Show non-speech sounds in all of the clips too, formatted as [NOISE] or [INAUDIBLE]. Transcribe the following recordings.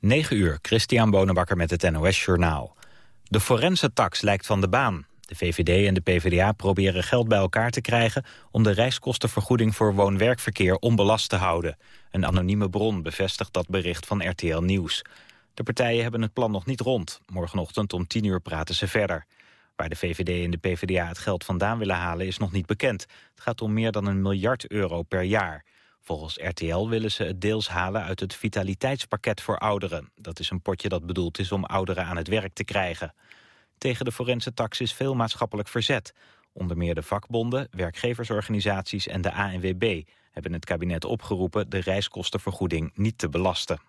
9 uur, Christian Bonenbakker met het NOS Journaal. De forense tax lijkt van de baan. De VVD en de PvdA proberen geld bij elkaar te krijgen... om de reiskostenvergoeding voor woon-werkverkeer onbelast te houden. Een anonieme bron bevestigt dat bericht van RTL Nieuws. De partijen hebben het plan nog niet rond. Morgenochtend om 10 uur praten ze verder. Waar de VVD en de PvdA het geld vandaan willen halen is nog niet bekend. Het gaat om meer dan een miljard euro per jaar... Volgens RTL willen ze het deels halen uit het vitaliteitspakket voor ouderen. Dat is een potje dat bedoeld is om ouderen aan het werk te krijgen. Tegen de forense tax is veel maatschappelijk verzet. Onder meer de vakbonden, werkgeversorganisaties en de ANWB hebben het kabinet opgeroepen de reiskostenvergoeding niet te belasten.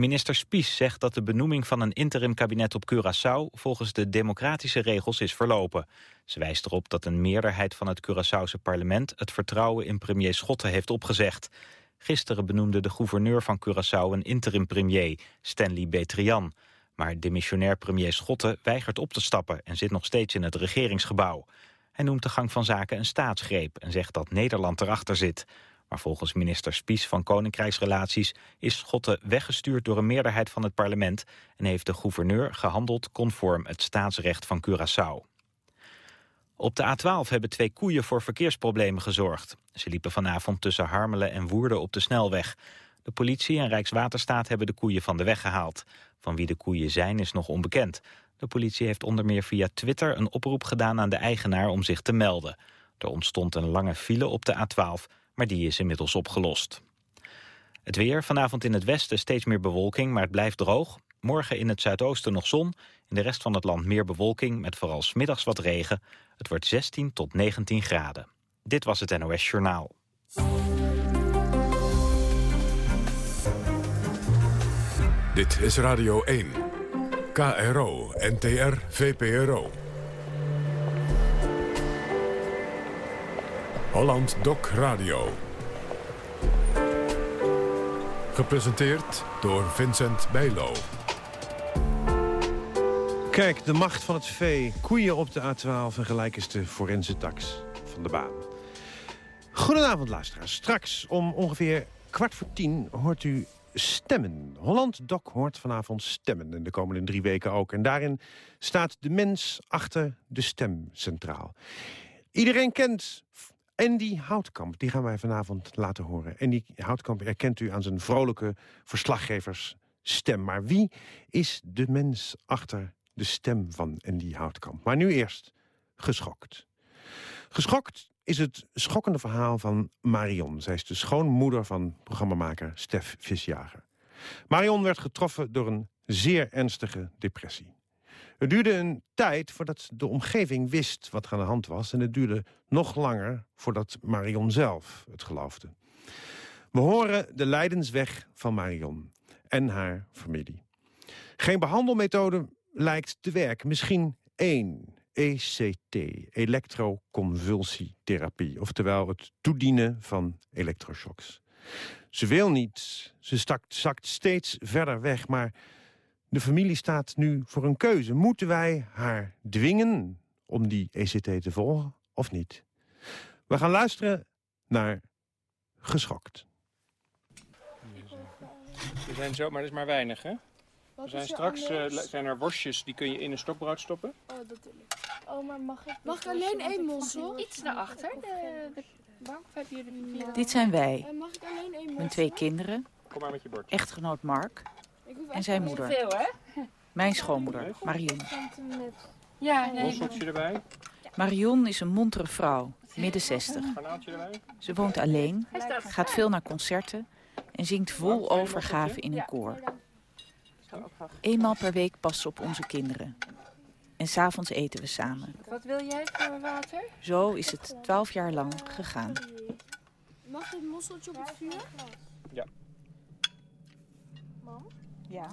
Minister Spies zegt dat de benoeming van een interimkabinet op Curaçao volgens de democratische regels is verlopen. Ze wijst erop dat een meerderheid van het Curaçaose parlement het vertrouwen in premier Schotten heeft opgezegd. Gisteren benoemde de gouverneur van Curaçao een interim-premier, Stanley Betrian. Maar demissionair premier Schotten weigert op te stappen en zit nog steeds in het regeringsgebouw. Hij noemt de gang van zaken een staatsgreep en zegt dat Nederland erachter zit. Maar volgens minister Spies van Koninkrijksrelaties is Schotten weggestuurd door een meerderheid van het parlement en heeft de gouverneur gehandeld conform het staatsrecht van Curaçao. Op de A12 hebben twee koeien voor verkeersproblemen gezorgd. Ze liepen vanavond tussen Harmelen en Woerden op de snelweg. De politie en Rijkswaterstaat hebben de koeien van de weg gehaald. Van wie de koeien zijn is nog onbekend. De politie heeft onder meer via Twitter een oproep gedaan aan de eigenaar om zich te melden. Er ontstond een lange file op de A12 maar die is inmiddels opgelost. Het weer, vanavond in het westen steeds meer bewolking, maar het blijft droog. Morgen in het zuidoosten nog zon, in de rest van het land meer bewolking... met vooral smiddags wat regen. Het wordt 16 tot 19 graden. Dit was het NOS Journaal. Dit is Radio 1. KRO, NTR, VPRO. Holland Doc Radio. Gepresenteerd door Vincent Bijlo. Kijk, de macht van het vee. Koeien op de A12 en gelijk is de forense tax van de baan. Goedenavond, luisteraars. Straks om ongeveer kwart voor tien hoort u stemmen. Holland Doc hoort vanavond stemmen en de komende drie weken ook. En daarin staat de mens achter de stem centraal. Iedereen kent Andy Houtkamp, die gaan wij vanavond laten horen. Andy Houtkamp herkent u aan zijn vrolijke verslaggeversstem. Maar wie is de mens achter de stem van Andy Houtkamp? Maar nu eerst geschokt. Geschokt is het schokkende verhaal van Marion. Zij is de schoonmoeder van programmamaker Stef Visjager. Marion werd getroffen door een zeer ernstige depressie. Het duurde een tijd voordat de omgeving wist wat er aan de hand was... en het duurde nog langer voordat Marion zelf het geloofde. We horen de lijdensweg van Marion en haar familie. Geen behandelmethode lijkt te werken. Misschien één, ECT, elektroconvulsietherapie. Oftewel het toedienen van elektroshocks. Ze wil niet, ze zakt, zakt steeds verder weg, maar de familie staat nu voor een keuze. Moeten wij haar dwingen om die ECT te volgen of niet? We gaan luisteren naar Geschokt. Er zijn zo, maar dat is maar weinig, hè? er zijn straks uh, zijn er worstjes, die kun je in een stokbrood stoppen. Oh, dat wil ik. Oh, maar mag ik... Mag ik alleen één mossel? Iets naar achter. De, de bank heb je de Dit zijn wij. Uh, mag ik alleen één Mijn twee kinderen. Kom maar met je bord. Echtgenoot Mark en zijn moeder. Veel, hè? Mijn schoonmoeder, Marion. Ja, nee. erbij. Marion is een montere vrouw, midden 60. Ze woont alleen, gaat veel naar concerten en zingt vol overgave in een koor. Eenmaal per week past ze op onze kinderen. En s'avonds eten we samen. Wat wil jij voor water? Zo is het twaalf jaar lang gegaan. Mag dit mosseltje op het vuur? Ja. Ja.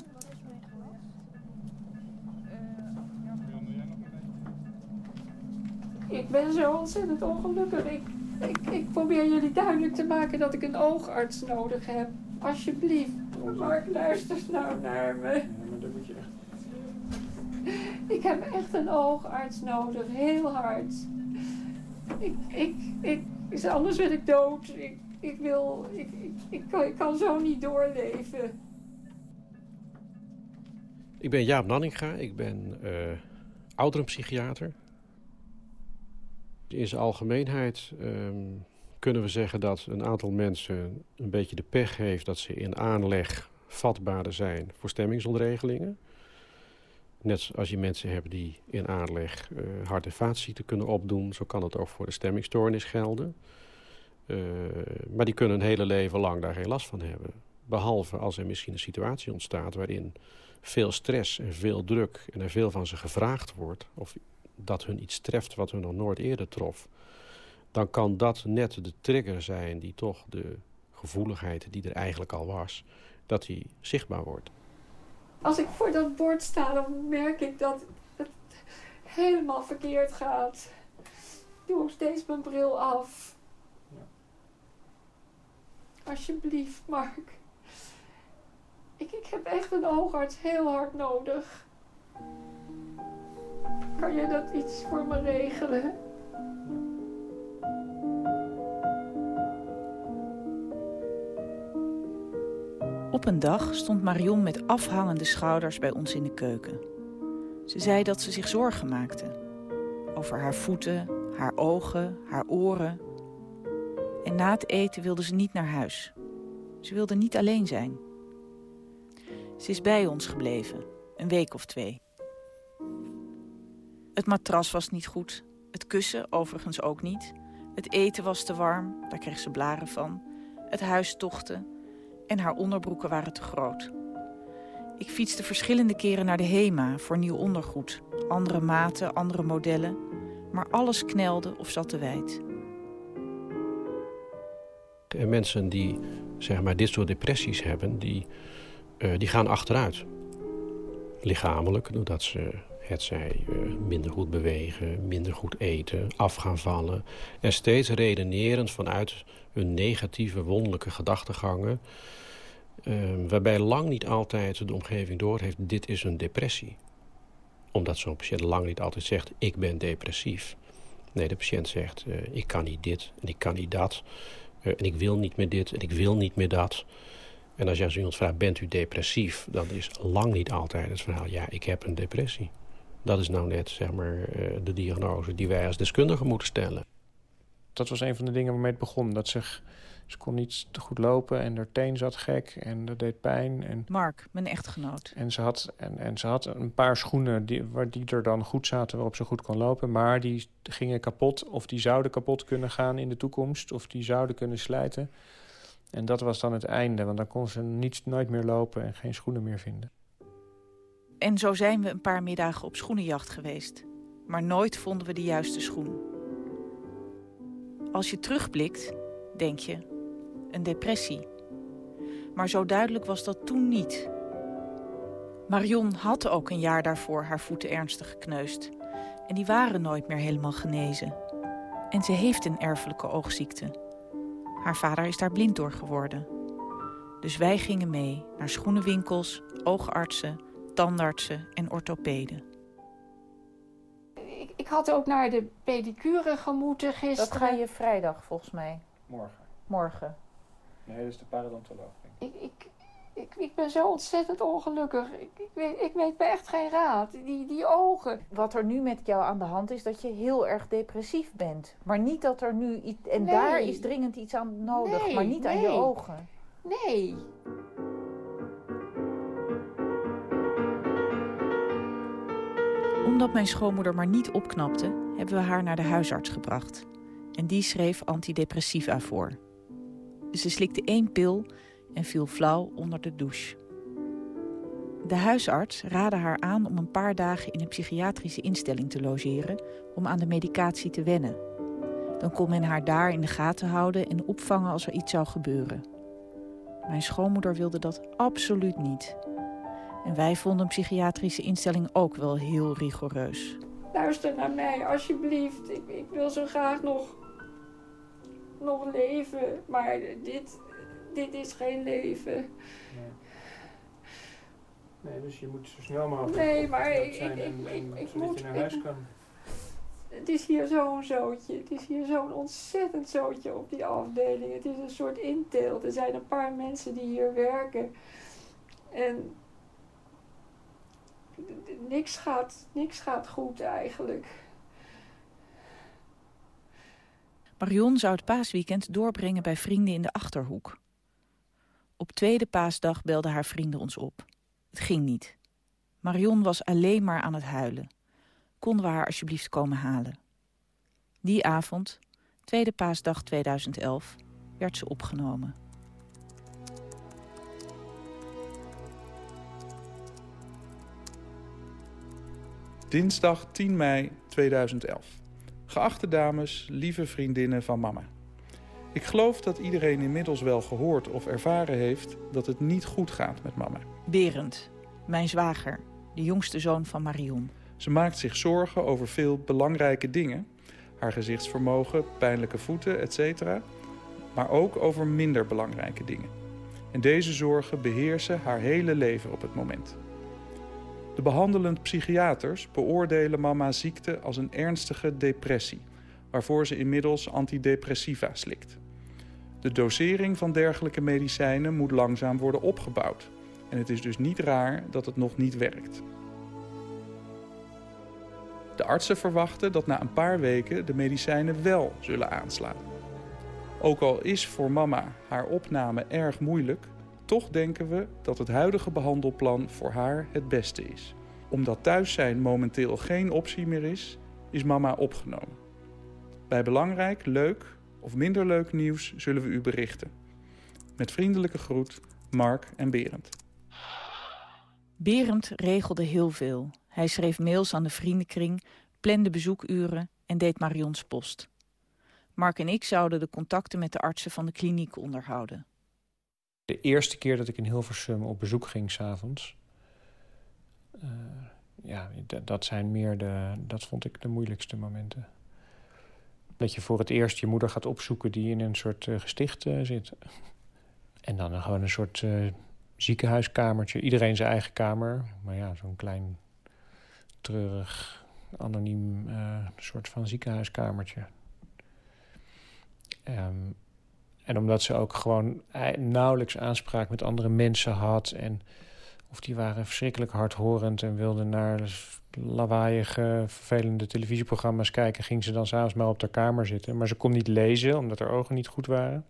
Ik ben zo ontzettend ongelukkig. Ik, ik, ik probeer jullie duidelijk te maken dat ik een oogarts nodig heb. Alsjeblieft. Mark, luister nou naar me. Ja, maar dat moet je echt... Ik heb echt een oogarts nodig. Heel hard. Ik, ik, ik, anders ben ik dood. Ik, ik wil... Ik, ik, ik, kan, ik kan zo niet doorleven. Ik ben Jaap Nanninga, ik ben uh, ouderenpsychiater. In zijn algemeenheid um, kunnen we zeggen dat een aantal mensen een beetje de pech heeft... dat ze in aanleg vatbaarder zijn voor stemmingsontregelingen. Net als je mensen hebt die in aanleg uh, hart- en vaatziekten kunnen opdoen... zo kan het ook voor de stemmingstoornis gelden. Uh, maar die kunnen een hele leven lang daar geen last van hebben. Behalve als er misschien een situatie ontstaat waarin veel stress en veel druk... en er veel van ze gevraagd wordt... of dat hun iets treft wat hun nog nooit eerder trof... dan kan dat net de trigger zijn die toch de gevoeligheid die er eigenlijk al was... dat die zichtbaar wordt. Als ik voor dat bord sta, dan merk ik dat het helemaal verkeerd gaat. Ik doe ook steeds mijn bril af. Alsjeblieft, Mark. Ik, heb echt een oogarts heel hard nodig. Kan je dat iets voor me regelen? Op een dag stond Marion met afhangende schouders bij ons in de keuken. Ze zei dat ze zich zorgen maakte. Over haar voeten, haar ogen, haar oren. En na het eten wilde ze niet naar huis. Ze wilde niet alleen zijn. Ze is bij ons gebleven, een week of twee. Het matras was niet goed, het kussen overigens ook niet. Het eten was te warm, daar kreeg ze blaren van. Het huis tochtte en haar onderbroeken waren te groot. Ik fietste verschillende keren naar de HEMA voor nieuw ondergoed. Andere maten, andere modellen. Maar alles knelde of zat te wijd. En mensen die zeg maar, dit soort depressies hebben, die, uh, die gaan achteruit. Lichamelijk, doordat ze het zij uh, minder goed bewegen, minder goed eten, af gaan vallen. En steeds redenerend vanuit hun negatieve, wonderlijke gedachtegangen... Uh, waarbij lang niet altijd de omgeving doorheeft, dit is een depressie. Omdat zo'n patiënt lang niet altijd zegt, ik ben depressief. Nee, de patiënt zegt, uh, ik kan niet dit en ik kan niet dat. En ik wil niet meer dit en ik wil niet meer dat. En als je aan iemand vraagt, bent u depressief? Dan is lang niet altijd het verhaal, ja, ik heb een depressie. Dat is nou net zeg maar, de diagnose die wij als deskundigen moeten stellen. Dat was een van de dingen waarmee het begon. Dat zich ze kon niet te goed lopen en haar teen zat gek en dat deed pijn. En, Mark, mijn echtgenoot. En ze had, en, en ze had een paar schoenen die, waar die er dan goed zaten waarop ze goed kon lopen. Maar die gingen kapot of die zouden kapot kunnen gaan in de toekomst. Of die zouden kunnen slijten. En dat was dan het einde, want dan kon ze niet, nooit meer lopen en geen schoenen meer vinden. En zo zijn we een paar middagen op schoenenjacht geweest. Maar nooit vonden we de juiste schoen. Als je terugblikt, denk je, een depressie. Maar zo duidelijk was dat toen niet. Marion had ook een jaar daarvoor haar voeten ernstig gekneusd. En die waren nooit meer helemaal genezen. En ze heeft een erfelijke oogziekte. Haar vader is daar blind door geworden. Dus wij gingen mee naar schoenenwinkels, oogartsen, tandartsen en orthopeden. Ik, ik had ook naar de pedicure gemoeten gisteren. Dat ga je vrijdag volgens mij. Morgen. Morgen. Nee, dat is de parodontoloog. Ik, ik, ik, ik ben zo ontzettend ongelukkig. Ik, ik, weet, ik weet echt geen raad. Die, die ogen. Wat er nu met jou aan de hand is, dat je heel erg depressief bent. Maar niet dat er nu iets... En daar is dringend iets aan nodig, nee, maar niet nee. aan je ogen. Nee. Omdat mijn schoonmoeder maar niet opknapte, hebben we haar naar de huisarts gebracht. En die schreef antidepressiva voor. Ze slikte één pil en viel flauw onder de douche. De huisarts raadde haar aan om een paar dagen in een psychiatrische instelling te logeren om aan de medicatie te wennen. Dan kon men haar daar in de gaten houden en opvangen als er iets zou gebeuren. Mijn schoonmoeder wilde dat absoluut niet. En wij vonden een psychiatrische instelling ook wel heel rigoureus. Luister naar mij, alsjeblieft. Ik, ik wil zo graag nog, nog leven. Maar dit, dit is geen leven. Nee. nee, dus je moet zo snel mogelijk Nee, maar ik- ik- en, ik- en ik zodat moet- je naar ik- huis kan. Het is hier zo'n zootje. Het is hier zo'n ontzettend zootje op die afdeling. Het is een soort inteelt. Er zijn een paar mensen die hier werken. En niks gaat, niks gaat goed eigenlijk. Marion zou het paasweekend doorbrengen bij vrienden in de Achterhoek. Op tweede paasdag belden haar vrienden ons op. Het ging niet. Marion was alleen maar aan het huilen. Konden we haar alsjeblieft komen halen? Die avond, tweede paasdag 2011, werd ze opgenomen. Dinsdag 10 mei 2011. Geachte dames, lieve vriendinnen van mama. Ik geloof dat iedereen inmiddels wel gehoord of ervaren heeft dat het niet goed gaat met mama. Berend, mijn zwager, de jongste zoon van Marion. Ze maakt zich zorgen over veel belangrijke dingen. Haar gezichtsvermogen, pijnlijke voeten, etc. Maar ook over minder belangrijke dingen. En deze zorgen beheersen haar hele leven op het moment. De behandelend psychiaters beoordelen mama's ziekte als een ernstige depressie, waarvoor ze inmiddels antidepressiva slikt. De dosering van dergelijke medicijnen moet langzaam worden opgebouwd. En het is dus niet raar dat het nog niet werkt. De artsen verwachten dat na een paar weken de medicijnen wel zullen aanslaan. Ook al is voor mama haar opname erg moeilijk, toch denken we dat het huidige behandelplan voor haar het beste is. Omdat thuis zijn momenteel geen optie meer is, is mama opgenomen. Bij belangrijk, leuk of minder leuk nieuws zullen we u berichten. Met vriendelijke groet, Mark en Berend. Berend regelde heel veel. Hij schreef mails aan de vriendenkring, plande bezoekuren en deed Marions post. Mark en ik zouden de contacten met de artsen van de kliniek onderhouden. De eerste keer dat ik in Hilversum op bezoek ging s'avonds... Uh, ja, dat zijn meer de... Dat vond ik de moeilijkste momenten. Dat je voor het eerst je moeder gaat opzoeken die in een soort uh, gesticht uh, zit. En dan gewoon een soort ziekenhuiskamertje. Iedereen zijn eigen kamer. Maar ja, zo'n klein, treurig, anoniem soort van ziekenhuiskamertje. Um, en omdat ze ook gewoon nauwelijks aanspraak met andere mensen had. En of die waren verschrikkelijk hardhorend en wilden naar lawaaiige, vervelende televisieprogramma's kijken, ging ze dan s'avonds maar op haar kamer zitten. Maar ze kon niet lezen, omdat haar ogen niet goed waren.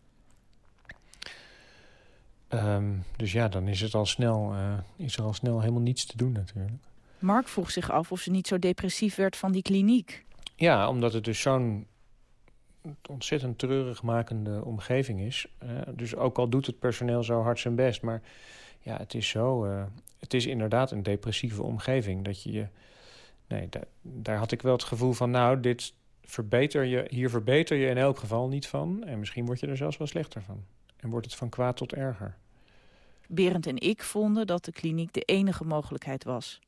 Um, dus ja, dan is, het al snel, uh, is er al snel helemaal niets te doen natuurlijk. Mark vroeg zich af of ze niet zo depressief werd van die kliniek. Ja, omdat het dus zo'n ontzettend treurig makende omgeving is. Uh, dus ook al doet het personeel zo hard zijn best. Maar ja, het is zo. Uh, het is inderdaad een depressieve omgeving. Dat je je. Nee, da daar had ik wel het gevoel van. Nou, dit verbeter je. Hier verbeter je in elk geval niet van. En misschien word je er zelfs wel slechter van. En wordt het van kwaad tot erger. Berend en ik vonden dat de kliniek de enige mogelijkheid was.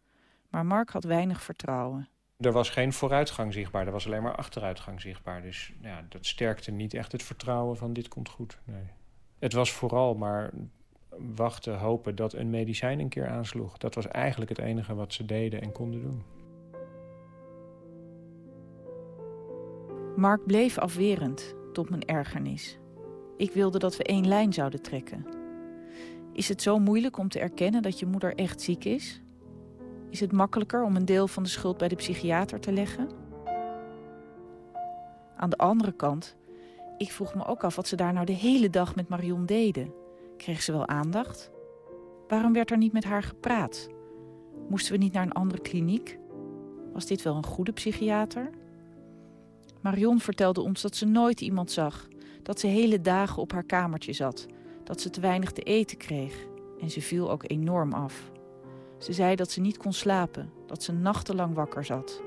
Maar Mark had weinig vertrouwen. Er was geen vooruitgang zichtbaar, er was alleen maar achteruitgang zichtbaar. Dus ja, dat sterkte niet echt het vertrouwen van dit komt goed. Nee. Het was vooral maar wachten, hopen dat een medicijn een keer aansloeg. Dat was eigenlijk het enige wat ze deden en konden doen. Mark bleef afwerend, tot mijn ergernis. Ik wilde dat we één lijn zouden trekken. Is het zo moeilijk om te erkennen dat je moeder echt ziek is? Is het makkelijker om een deel van de schuld bij de psychiater te leggen? Aan de andere kant, ik vroeg me ook af wat ze daar nou de hele dag met Marion deden. Kreeg ze wel aandacht? Waarom werd er niet met haar gepraat? Moesten we niet naar een andere kliniek? Was dit wel een goede psychiater? Marion vertelde ons dat ze nooit iemand zag, dat ze hele dagen op haar kamertje zat, dat ze te weinig te eten kreeg en ze viel ook enorm af. Ze zei dat ze niet kon slapen, dat ze nachtenlang wakker zat.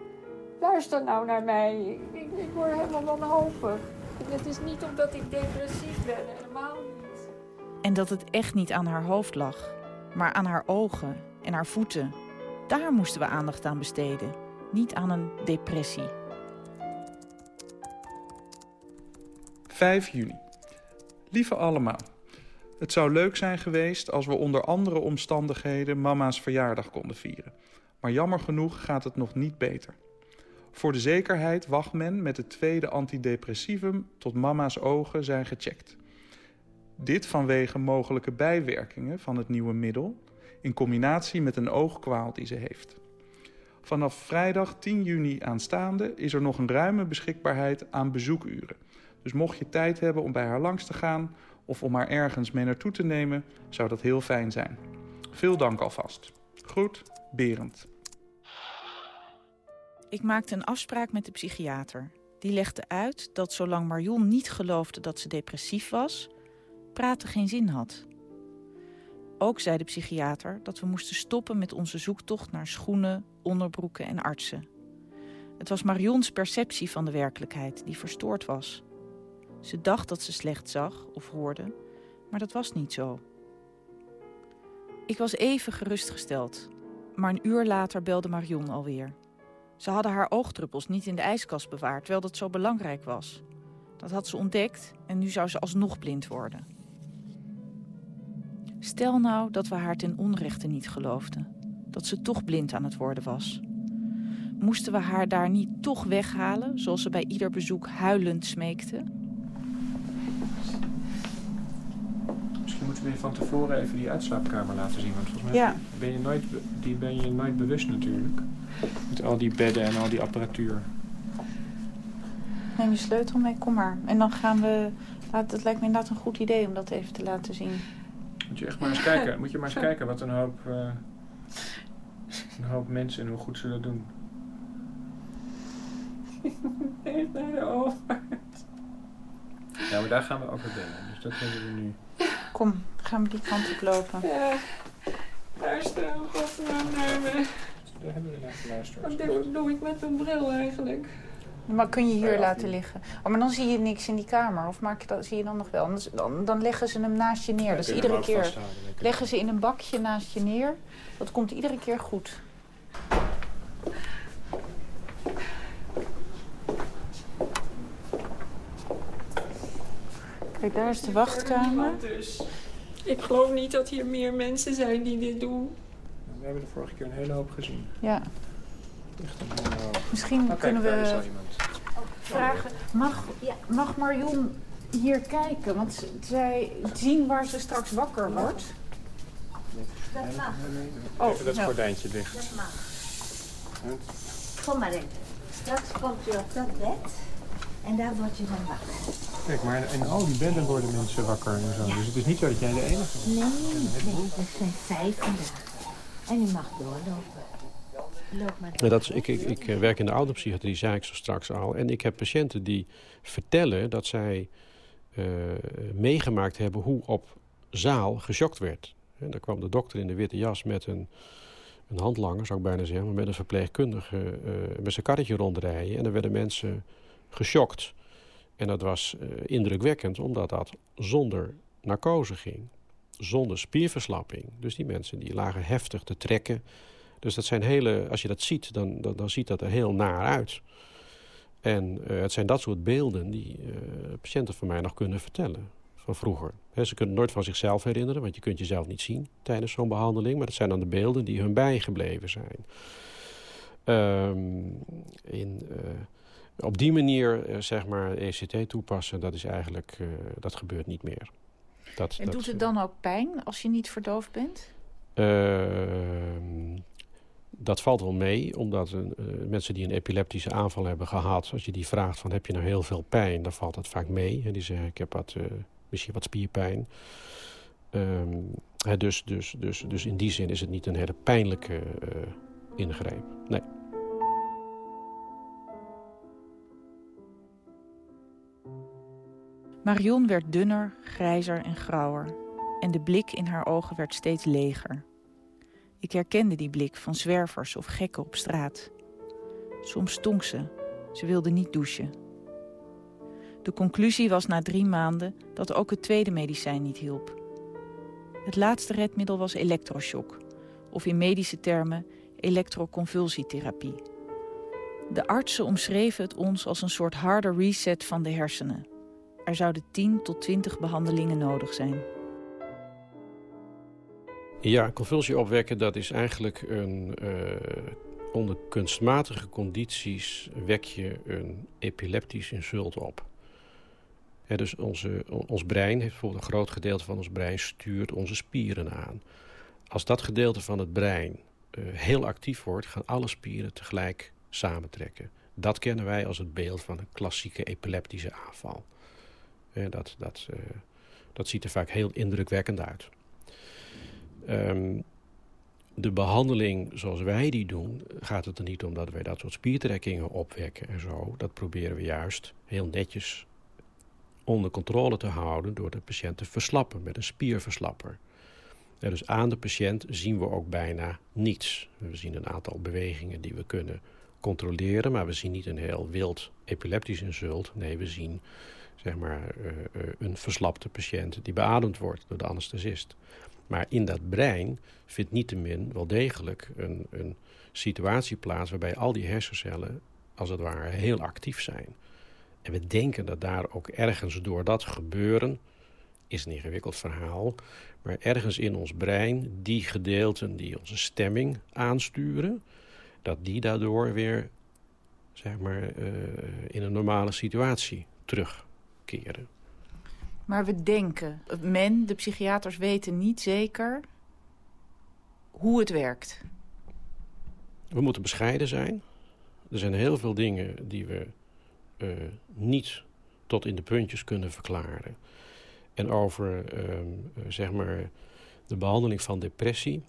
Luister nou naar mij, ik, ik, word helemaal wanhopig. Het is niet omdat ik depressief ben, helemaal niet. En dat het echt niet aan haar hoofd lag, maar aan haar ogen en haar voeten. Daar moesten we aandacht aan besteden, niet aan een depressie. 5 juni. Lieve allemaal. Het zou leuk zijn geweest als we onder andere omstandigheden mama's verjaardag konden vieren. Maar jammer genoeg gaat het nog niet beter. Voor de zekerheid wacht men met het tweede antidepressivum tot mama's ogen zijn gecheckt. Dit vanwege mogelijke bijwerkingen van het nieuwe middel in combinatie met een oogkwaal die ze heeft. Vanaf vrijdag 10 juni aanstaande is er nog een ruime beschikbaarheid aan bezoekuren. Dus mocht je tijd hebben om bij haar langs te gaan of om haar ergens mee naartoe te nemen, zou dat heel fijn zijn. Veel dank alvast. Groet, Berend. Ik maakte een afspraak met de psychiater. Die legde uit dat zolang Marion niet geloofde dat ze depressief was, praten geen zin had. Ook zei de psychiater dat we moesten stoppen met onze zoektocht naar schoenen, onderbroeken en artsen. Het was Marions perceptie van de werkelijkheid die verstoord was. Ze dacht dat ze slecht zag of hoorde, maar dat was niet zo. Ik was even gerustgesteld, maar een uur later belde Marion alweer. Ze hadden haar oogdruppels niet in de ijskast bewaard, terwijl dat zo belangrijk was. Dat had ze ontdekt en nu zou ze alsnog blind worden. Stel nou dat we haar ten onrechte niet geloofden. Dat ze toch blind aan het worden was. Moesten we haar daar niet toch weghalen, zoals ze bij ieder bezoek huilend smeekte? Misschien moeten we je van tevoren even die uitslaapkamer laten zien. Want volgens mij Ja. ben je nooit, die ben je nooit bewust natuurlijk. Met al die bedden en al die apparatuur. Neem je sleutel mee, kom maar. En dan gaan we... laat- Het lijkt me inderdaad een goed idee om dat even te laten zien. Moet je echt maar eens kijken, moet je maar eens [LAUGHS] kijken wat een hoop, eh, een hoop mensen en hoe goed ze dat doen. [LAUGHS] Echt naar de over. Ja, maar daar gaan we over bellen. Dus dat hebben we nu. Kom, gaan we die kant op lopen. Ja, luister in godsnaam naar me. Daar hebben we naar geluisterd. Wat doe, doe ik met mijn bril eigenlijk? Maar kun je hier laten liggen? Oh, maar dan zie je niks in die kamer. Of maak je dat, zie je dan nog wel? Dan, dan leggen ze hem naast je neer. Dus iedere keer leggen ze in een bakje naast je neer. Dat komt iedere keer goed. Kijk, daar is de wachtkamer. Dus. Ik geloof niet dat hier meer mensen zijn die dit doen. We hebben de vorige keer een hele hoop gezien. Ja, Echt een hele hoop. Misschien kijk, kunnen we vragen... Mag, ja, mag Marion hier kijken? Want zij zien waar ze straks wakker wordt. Dat mag. Oh, Even dat nou. gordijntje dicht. Dat mag. Kom maar in. Straks komt u op dat bed en daar word je van wakker. Kijk, maar in al die bedden worden mensen wakker en zo. Dus het is niet zo dat jij de enige bent. Nee, nee, er zijn vijf vandaag. En u mag doorlopen. Ja, dat is, ik, ik, ik eh, werk in de ouderpsychiatrie, zei ik zo straks al. En ik heb patiënten die vertellen dat zij eh, meegemaakt hebben hoe op zaal geschokt werd. En daar kwam de dokter in de witte jas met een, een handlanger, zou ik bijna zeggen, maar met een verpleegkundige eh, met zijn karretje rondrijden. En dan werden mensen geschokt. En dat was indrukwekkend, omdat dat zonder narcose ging. Zonder spierverslapping. Dus die mensen die lagen heftig te trekken. Dus dat zijn hele, als je dat ziet, dan, dan, dan ziet dat er heel naar uit. En eh, het zijn dat soort beelden die eh, patiënten van mij nog kunnen vertellen van vroeger. Ze kunnen nooit van zichzelf herinneren, want je kunt jezelf niet zien tijdens zo'n behandeling. Maar dat zijn dan de beelden die hun bijgebleven zijn. Ehm, in, eh, op die manier, zeg maar, ECT toepassen, dat is eigenlijk, dat gebeurt niet meer. Dat, En dat, doet het dan ook pijn als je niet verdoofd bent? Ehm, dat valt wel mee, omdat eh, mensen die een epileptische aanval hebben gehad... als je die vraagt van heb je nou heel veel pijn, dan valt dat vaak mee. En die zeggen ik heb wat, eh, misschien wat spierpijn. Ehm, dus, dus, dus, dus in die zin is het niet een hele pijnlijke eh, ingreep. Nee. Marion werd dunner, grijzer en grauwer. En de blik in haar ogen werd steeds leger. Ik herkende die blik van zwervers of gekken op straat. Soms stonk ze. Ze wilde niet douchen. De conclusie was na drie maanden dat ook het tweede medicijn niet hielp. Het laatste redmiddel was elektroshock, of in medische termen elektroconvulsietherapie. De artsen omschreven het ons als een soort harde reset van de hersenen. Er zouden 10 tot 20 behandelingen nodig zijn. Ja, convulsie opwekken, dat is eigenlijk een... eh, onder kunstmatige condities wek je een epileptisch insult op. Dus onze, ons brein, heeft bijvoorbeeld een groot gedeelte van ons brein stuurt onze spieren aan. Als dat gedeelte van het brein heel actief wordt, gaan alle spieren tegelijk samentrekken. Dat kennen wij als het beeld van een klassieke epileptische aanval. dat, dat, dat ziet er vaak heel indrukwekkend uit. Ehm, de behandeling zoals wij die doen, gaat het er niet om dat wij dat soort spiertrekkingen opwekken en zo. Dat proberen we juist heel netjes onder controle te houden door de patiënt te verslappen met een spierverslapper. dus aan de patiënt zien we ook bijna niets. We zien een aantal bewegingen die we kunnen controleren, maar we zien niet een heel wild epileptisch insult. Nee, we zien zeg maar, eh, eh, een verslapte patiënt die beademd wordt door de anesthesist. Maar in dat brein vindt niettemin wel degelijk een, een situatie plaats... waarbij al die hersencellen, als het ware, heel actief zijn. En we denken dat daar ook ergens door dat gebeuren... is een ingewikkeld verhaal... maar ergens in ons brein die gedeelten die onze stemming aansturen... dat die daardoor weer zeg maar, uh, in een normale situatie terugkeren. Maar we denken, men, de psychiaters weten niet zeker hoe het werkt. We moeten bescheiden zijn. Er zijn heel veel dingen die we uh, niet tot in de puntjes kunnen verklaren. En over uh, zeg maar de behandeling van depressie.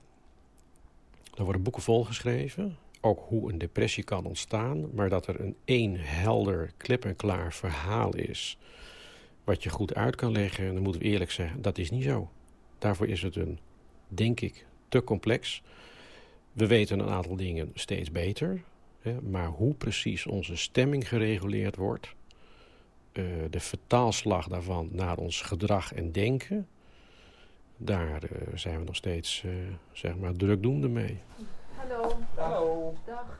Er worden boeken volgeschreven. Ook hoe een depressie kan ontstaan. Maar dat er een één helder, klip en klaar verhaal is wat je goed uit kan leggen. En dan moeten we eerlijk zeggen, dat is niet zo. Daarvoor is het een, denk ik, te complex. We weten een aantal dingen steeds beter. Hè, maar hoe precies onze stemming gereguleerd wordt... Uh, de vertaalslag daarvan naar ons gedrag en denken... daar uh, zijn we nog steeds, uh, zeg maar, drukdoende mee. Hallo. Hallo. Dag.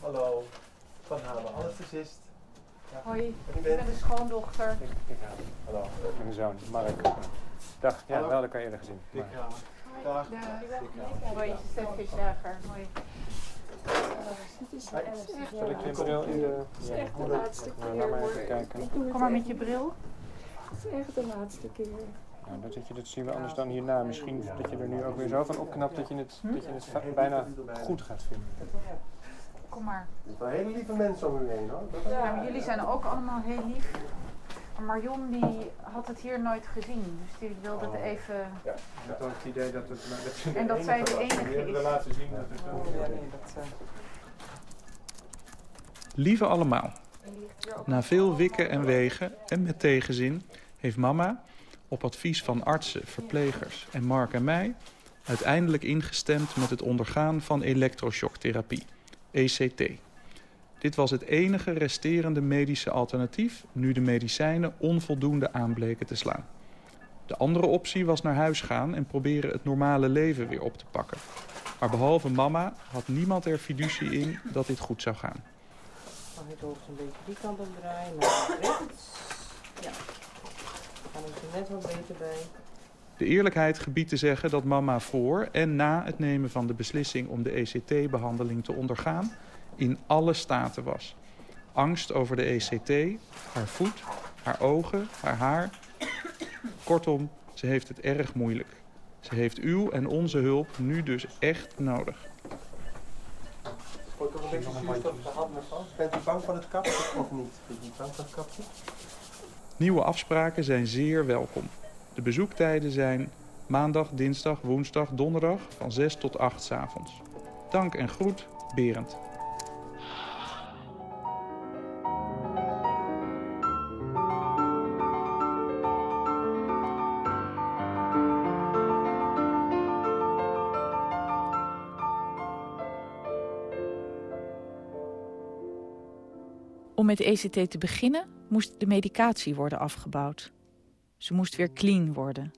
Hallo. Van Halen, anesthesist. Hoi, ik ben de schoondochter. Ik, ik Hallo, mijn zoon, Mark. Dag, ja, wel, je eerder gezien. Dik Dag. Hoi, Stef Jager. Hoi. Zal ik je bril in de... Het is echt de laatste keer. Kom maar met je bril. Het is echt de laatste keer. Nou, dat, je, dat zien we anders dan hierna. Misschien dat je er nu ook weer zo van opknapt dat je het, dat je het bijna goed gaat vinden. Kom maar. Het zijn hele lieve mensen om u heen hoor. Ja, maar jullie zijn ook allemaal heel lief. Maar Marion die had het hier nooit gezien, dus die wilde het even... Ja, ik had ook het idee dat het... Dat en dat zij de enige is. We laten zien dat het... Oh, ja, nee, dat, uh... Lieve allemaal. Na veel wikken en wegen en met tegenzin heeft mama op advies van artsen, verplegers en Mark en mij uiteindelijk ingestemd met het ondergaan van elektroshocktherapie. ECT. Dit was het enige resterende medische alternatief nu de medicijnen onvoldoende aanbleken te slaan. De andere optie was naar huis gaan en proberen het normale leven weer op te pakken. Maar behalve mama had niemand er fiducie in dat dit goed zou gaan. Mag het hoofd een beetje die kant op draaien, naar rechts. Ja, dan is er net wat beter bij. De eerlijkheid gebiedt te zeggen dat mama voor en na het nemen van de beslissing om de ECT-behandeling te ondergaan in alle staten was. Angst over de ECT, haar voet, haar ogen, haar haar. Kortom, ze heeft het erg moeilijk. Ze heeft uw en onze hulp nu dus echt nodig. Wordt er een beetje zuurstof gehad van? Bent u bang van het kapje of niet? Bent u bang van het kapje? Nieuwe afspraken zijn zeer welkom. De bezoektijden zijn maandag, dinsdag, woensdag, donderdag van 6 tot 8 s avonds. Dank en groet, Berend. Om met ECT te beginnen moest de medicatie worden afgebouwd. Ze moest weer clean worden.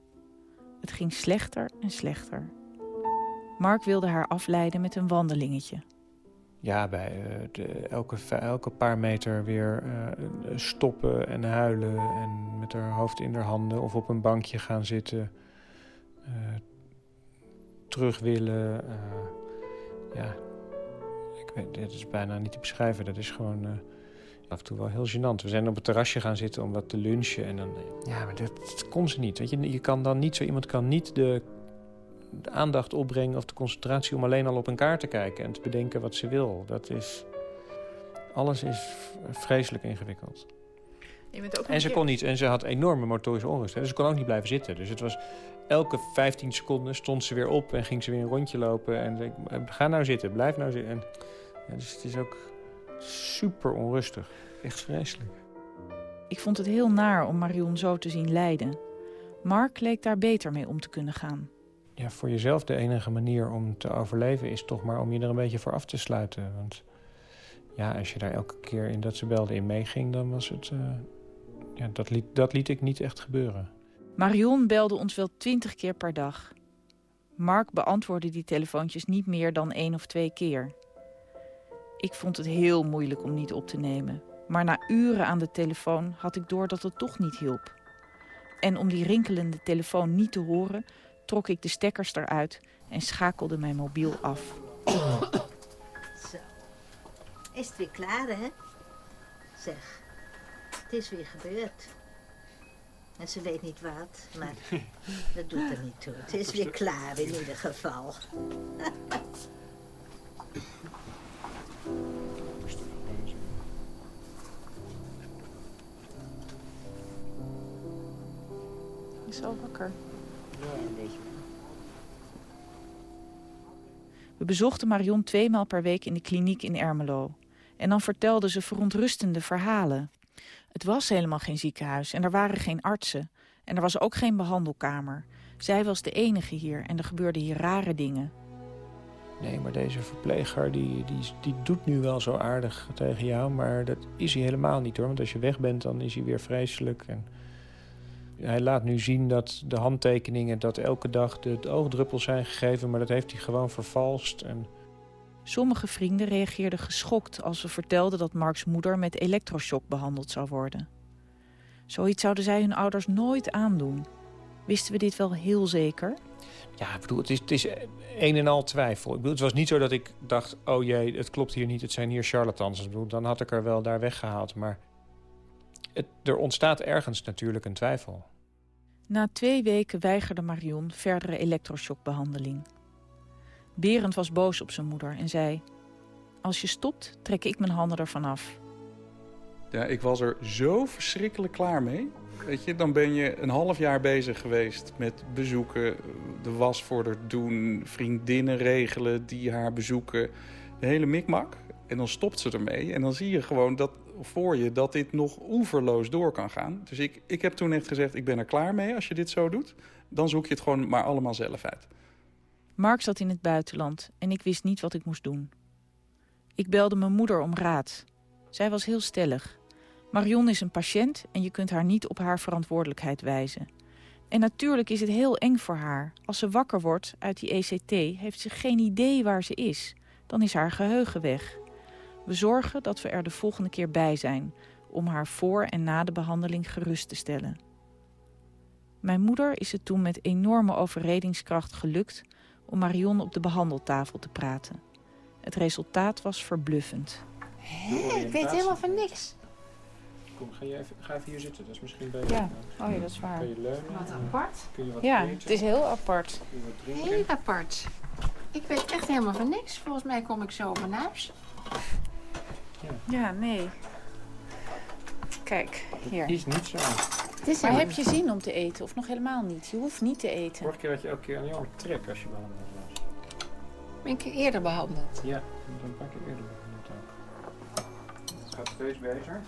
Het ging slechter en slechter. Mark wilde haar afleiden met een wandelingetje. Ja, bij uh, de, elke, elke paar meter weer uh, stoppen en huilen... en met haar hoofd in haar handen of op een bankje gaan zitten. Terug willen. ja, ik weet, dit is bijna niet te beschrijven. Dat is gewoon af en toe wel heel gênant. We zijn op het terrasje gaan zitten om wat te lunchen. En dan, ja, maar dat, kon ze niet. Weet je, je kan dan niet, zo iemand kan niet de, de aandacht opbrengen of de concentratie om alleen al op een kaart te kijken en te bedenken wat ze wil. Dat is, alles is vreselijk ingewikkeld. En ze kon niet, en ze had enorme motorische onrust. Hè, dus ze kon ook niet blijven zitten. Dus het was elke 15 seconden stond ze weer op en ging ze weer een rondje lopen. En zei, ga nou zitten, blijf nou zitten. En, ja, dus het is ook super onrustig. Echt vreselijk. Ik vond het heel naar om Marion zo te zien lijden. Mark leek daar beter mee om te kunnen gaan. Ja, voor jezelf de enige manier om te overleven is toch maar om je er een beetje voor af te sluiten. Want ja, als je daar elke keer in dat ze belde in meeging, dan was het... Uh, ja, dat liet, dat liet ik niet echt gebeuren. Marion belde ons wel twintig keer per dag. Mark beantwoordde die telefoontjes niet meer dan één of twee keer. Ik vond het heel moeilijk om niet op te nemen. Maar na uren aan de telefoon had ik door dat het toch niet hielp. En om die rinkelende telefoon niet te horen, trok ik de stekkers eruit en schakelde mijn mobiel af. Zo. Is het weer klaar, hè? Zeg, het is weer gebeurd. En ze weet niet wat, maar [LAUGHS] dat doet er niet toe. Het is weer klaar in ieder geval. [LAUGHS] is al wakker. Ja, een beetje. We bezochten Marion tweemaal per week in de kliniek in Ermelo. En dan vertelde ze verontrustende verhalen. Het was helemaal geen ziekenhuis en er waren geen artsen. En er was ook geen behandelkamer. Zij was de enige hier en er gebeurden hier rare dingen. Nee, maar deze verpleger die, die, die doet nu wel zo aardig tegen jou, maar dat is hij helemaal niet hoor. Want als je weg bent, dan is hij weer vreselijk. En hij laat nu zien dat de handtekeningen, dat elke dag de, oogdruppels zijn gegeven, maar dat heeft hij gewoon vervalst. En... Sommige vrienden reageerden geschokt als we vertelden dat Marks moeder met elektroshock behandeld zou worden. Zoiets zouden zij hun ouders nooit aandoen. Wisten we dit wel heel zeker? Ja, ik bedoel, het is, het is een en al twijfel. Ik bedoel, het was niet zo dat ik dacht, oh jee, het klopt hier niet, het zijn hier charlatans. Ik bedoel, dan had ik er wel daar weggehaald. Maar het, er ontstaat ergens natuurlijk een twijfel. Na twee weken weigerde Marion verdere elektroshockbehandeling. Berend was boos op zijn moeder en zei... Als je stopt, trek ik mijn handen ervan af. Ja, ik was er zo verschrikkelijk klaar mee. Weet je, dan ben je een half jaar bezig geweest met bezoeken, de was voor haar doen, vriendinnen regelen die haar bezoeken. De hele mikmak. En dan stopt ze ermee. En dan zie je gewoon dat voor je dat dit nog oeverloos door kan gaan. Dus ik, ik heb toen echt gezegd, ik ben er klaar mee als je dit zo doet. Dan zoek je het gewoon maar allemaal zelf uit. Mark zat in het buitenland en ik wist niet wat ik moest doen. Ik belde mijn moeder om raad. Zij was heel stellig. Marion is een patiënt en je kunt haar niet op haar verantwoordelijkheid wijzen. En natuurlijk is het heel eng voor haar. Als ze wakker wordt uit die ECT, heeft ze geen idee waar ze is. Dan is haar geheugen weg. We zorgen dat we er de volgende keer bij zijn... om haar voor en na de behandeling gerust te stellen. Mijn moeder is het toen met enorme overredingskracht gelukt... om Marion op de behandeltafel te praten. Het resultaat was verbluffend. Hé, ik weet helemaal van niks. Kom, ga, je even, ga even hier zitten, dat is misschien beter. Ja, oh ja, dat is waar. Kun je leunen? Wat apart. Kun je wat Ja, eten? het is heel apart. Kun je wat drinken? Heel apart. Ik weet echt helemaal van niks. Volgens mij kom ik zo van huis. Ja, nee. Kijk, hier. Is niet zo. Het is Maar heb je zin om te eten of nog helemaal niet? Je hoeft niet te eten. Vorige keer had je elke keer aan jouw trek als je behandeld was. Ben ik eerder behandeld? Ja, dan pak je eerder behandeld ook. Het gaat steeds beter.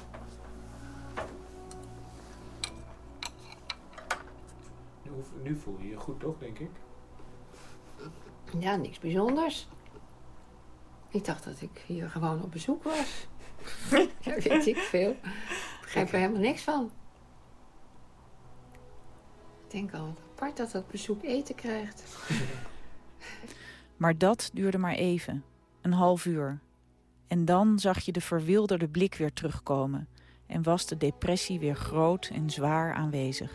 Nu, nu voel je je goed toch, denk ik? Ja, niks bijzonders. Ik dacht dat ik hier gewoon op bezoek was. [LAUGHS] ja, weet ik veel. Ik begrijp er helemaal niks van. Ik denk al apart dat dat bezoek eten krijgt. [LAUGHS] Maar dat duurde maar even. Een half uur. En dan zag je de verwilderde blik weer terugkomen. En was de depressie weer groot en zwaar aanwezig.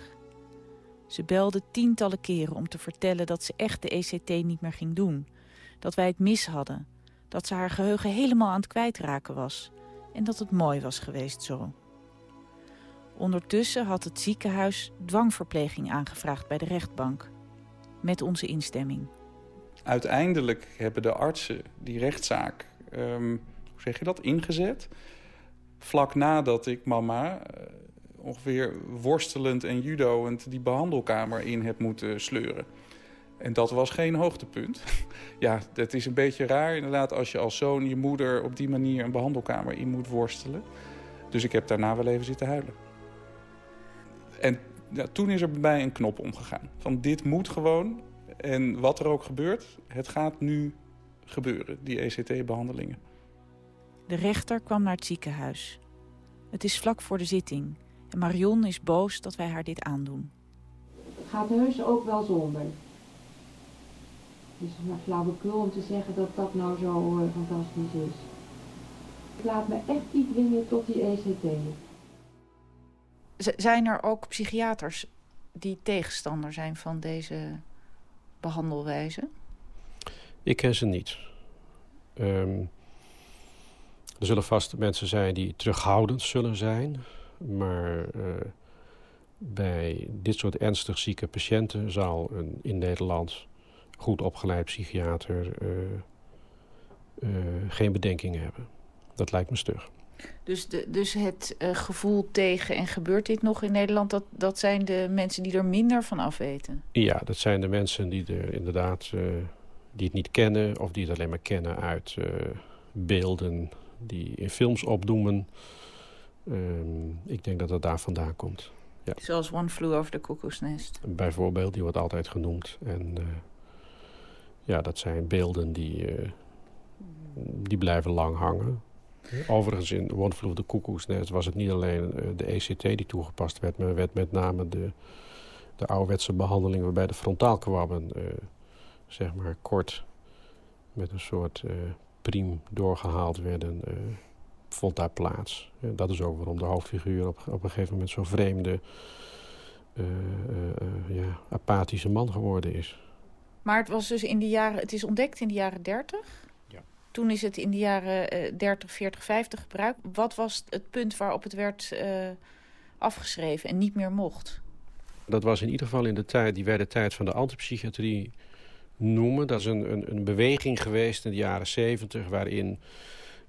Ze belde tientallen keren om te vertellen dat ze echt de ECT niet meer ging doen. Dat wij het mis hadden. Dat ze haar geheugen helemaal aan het kwijtraken was. En dat het mooi was geweest zo. Ondertussen had het ziekenhuis dwangverpleging aangevraagd bij de rechtbank. Met onze instemming. Uiteindelijk hebben de artsen die rechtszaak, ehm, hoe zeg je dat, ingezet. Vlak nadat ik mama uh, ongeveer worstelend en judoend die behandelkamer in heb moeten sleuren. En dat was geen hoogtepunt. [LAUGHS] ja, het is een beetje raar inderdaad als je als zoon je moeder op die manier een behandelkamer in moet worstelen. Dus ik heb daarna wel even zitten huilen. En ja, toen is er bij mij een knop omgegaan. Van dit moet gewoon. En wat er ook gebeurt, het gaat nu gebeuren, die ECT-behandelingen. De rechter kwam naar het ziekenhuis. Het is vlak voor de zitting. En Marion is boos dat wij haar dit aandoen. Gaat heus ook wel zonder. Het is maar flauwekul om te zeggen dat dat nou zo uh, fantastisch is. Ik laat me echt niet dwingen tot die ECT. Z zijn er ook psychiaters die tegenstander zijn van deze behandelwijze? Ik ken ze niet. Um, er zullen vast mensen zijn die terughoudend zullen zijn. Maar uh, bij dit soort ernstig zieke patiënten zal een in Nederland goed opgeleid psychiater uh, uh, geen bedenkingen hebben. Dat lijkt me stug. Dus, de, dus het uh, gevoel tegen en gebeurt dit nog in Nederland... Dat, dat zijn de mensen die er minder van afweten? Ja, dat zijn de mensen die er inderdaad uh, die het niet kennen... of die het alleen maar kennen uit uh, beelden die in films opdoemen. Um, ik denk dat het daar vandaan komt. Ja. Zoals One Flew Over the Cuckoo's Nest? Bijvoorbeeld, die wordt altijd genoemd. En ja, dat zijn beelden die, die blijven lang hangen. Overigens in One Flew of the Cuckoo's Nest was het niet alleen de ECT die toegepast werd... maar werd met name de, de ouderwetse behandeling waarbij de frontaalkwabben... Zeg maar kort met een soort priem doorgehaald werden... Vond daar plaats. En dat is ook waarom de hoofdfiguur op, op een gegeven moment zo'n vreemde... ja, apathische man geworden is. Maar het was dus in de jaren... Het is ontdekt in de jaren dertig? Toen is het in de jaren 30, 40, 50 gebruikt. Wat was het punt waarop het werd afgeschreven en niet meer mocht? Dat was in ieder geval in de tijd, die wij de tijd van de antipsychiatrie noemen. Dat is een, een, een beweging geweest in de jaren 70 waarin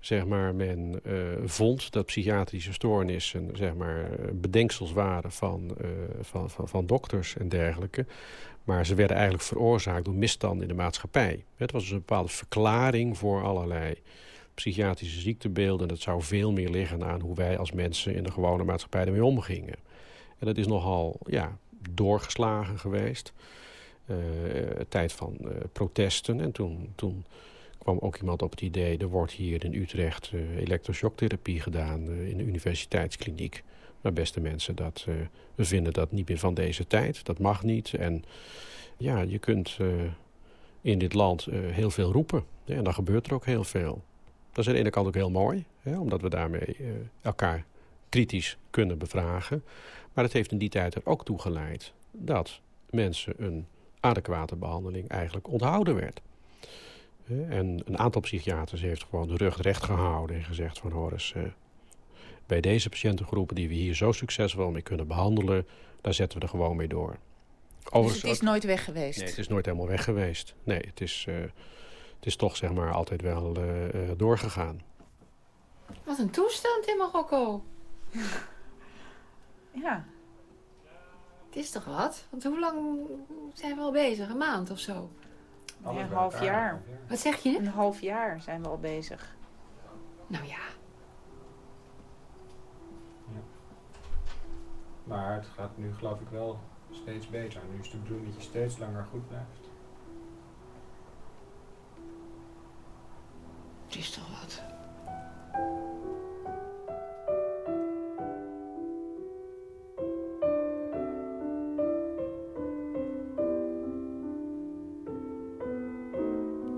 zeg maar, men uh, vond dat psychiatrische stoornissen zeg maar, bedenksels waren van, uh, van, van, van dokters en dergelijke. Maar ze werden eigenlijk veroorzaakt door misstanden in de maatschappij. Het was dus een bepaalde verklaring voor allerlei psychiatrische ziektebeelden. Dat zou veel meer liggen aan hoe wij als mensen in de gewone maatschappij ermee omgingen. En dat is nogal ja, doorgeslagen geweest. Uh, tijd van protesten. En toen, toen kwam ook iemand op het idee... er wordt hier in Utrecht uh, elektroshocktherapie gedaan in de universiteitskliniek. Maar beste mensen, dat, uh, we vinden dat niet meer van deze tijd. Dat mag niet. En ja, je kunt in dit land heel veel roepen. En dan gebeurt er ook heel veel. Dat is aan de ene kant ook heel mooi. Hè, omdat we daarmee elkaar kritisch kunnen bevragen. Maar het heeft in die tijd er ook toe geleid... dat mensen een adequate behandeling eigenlijk onthouden werd. En een aantal psychiaters heeft gewoon de rug recht gehouden en gezegd van... hoor eens, bij deze patiëntengroepen die we hier zo succesvol mee kunnen behandelen... daar zetten we er gewoon mee door. Overigens, dus het is nooit weg geweest? Nee, het is nooit helemaal weg geweest. Nee, het is, uh, het is toch zeg maar altijd wel uh, uh, doorgegaan. Wat een toestand in Marokko. [LAUGHS] ja. Het is toch wat? Want hoe lang zijn we al bezig? Een maand of zo? Ja, een half jaar. Wat zeg je? Een half jaar zijn we al bezig. Nou ja. Maar het gaat nu geloof ik wel steeds beter. Nu is het de bedoeling dat je steeds langer goed blijft. Het is toch wat.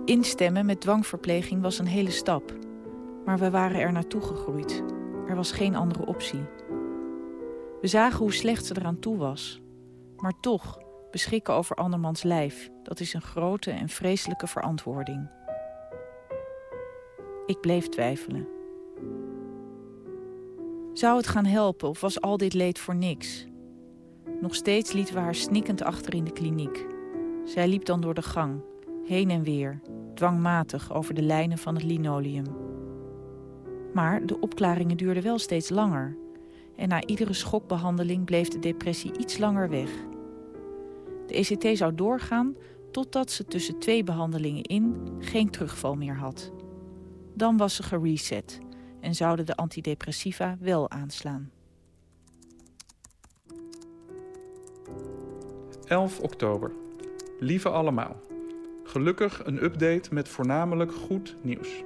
Instemmen met dwangverpleging was een hele stap. Maar we waren er naartoe gegroeid. Er was geen andere optie. We zagen hoe slecht ze eraan toe was. Maar toch, beschikken over andermans lijf, dat is een grote en vreselijke verantwoording. Ik bleef twijfelen. Zou het gaan helpen of was al dit leed voor niks? Nog steeds lieten we haar snikkend achter in de kliniek. Zij liep dan door de gang, heen en weer, dwangmatig over de lijnen van het linoleum. Maar de opklaringen duurden wel steeds langer. En na iedere schokbehandeling bleef de depressie iets langer weg. De ECT zou doorgaan totdat ze tussen twee behandelingen in geen terugval meer had. Dan was ze gereset en zouden de antidepressiva wel aanslaan. 11 oktober. Lieve allemaal. Gelukkig een update met voornamelijk goed nieuws.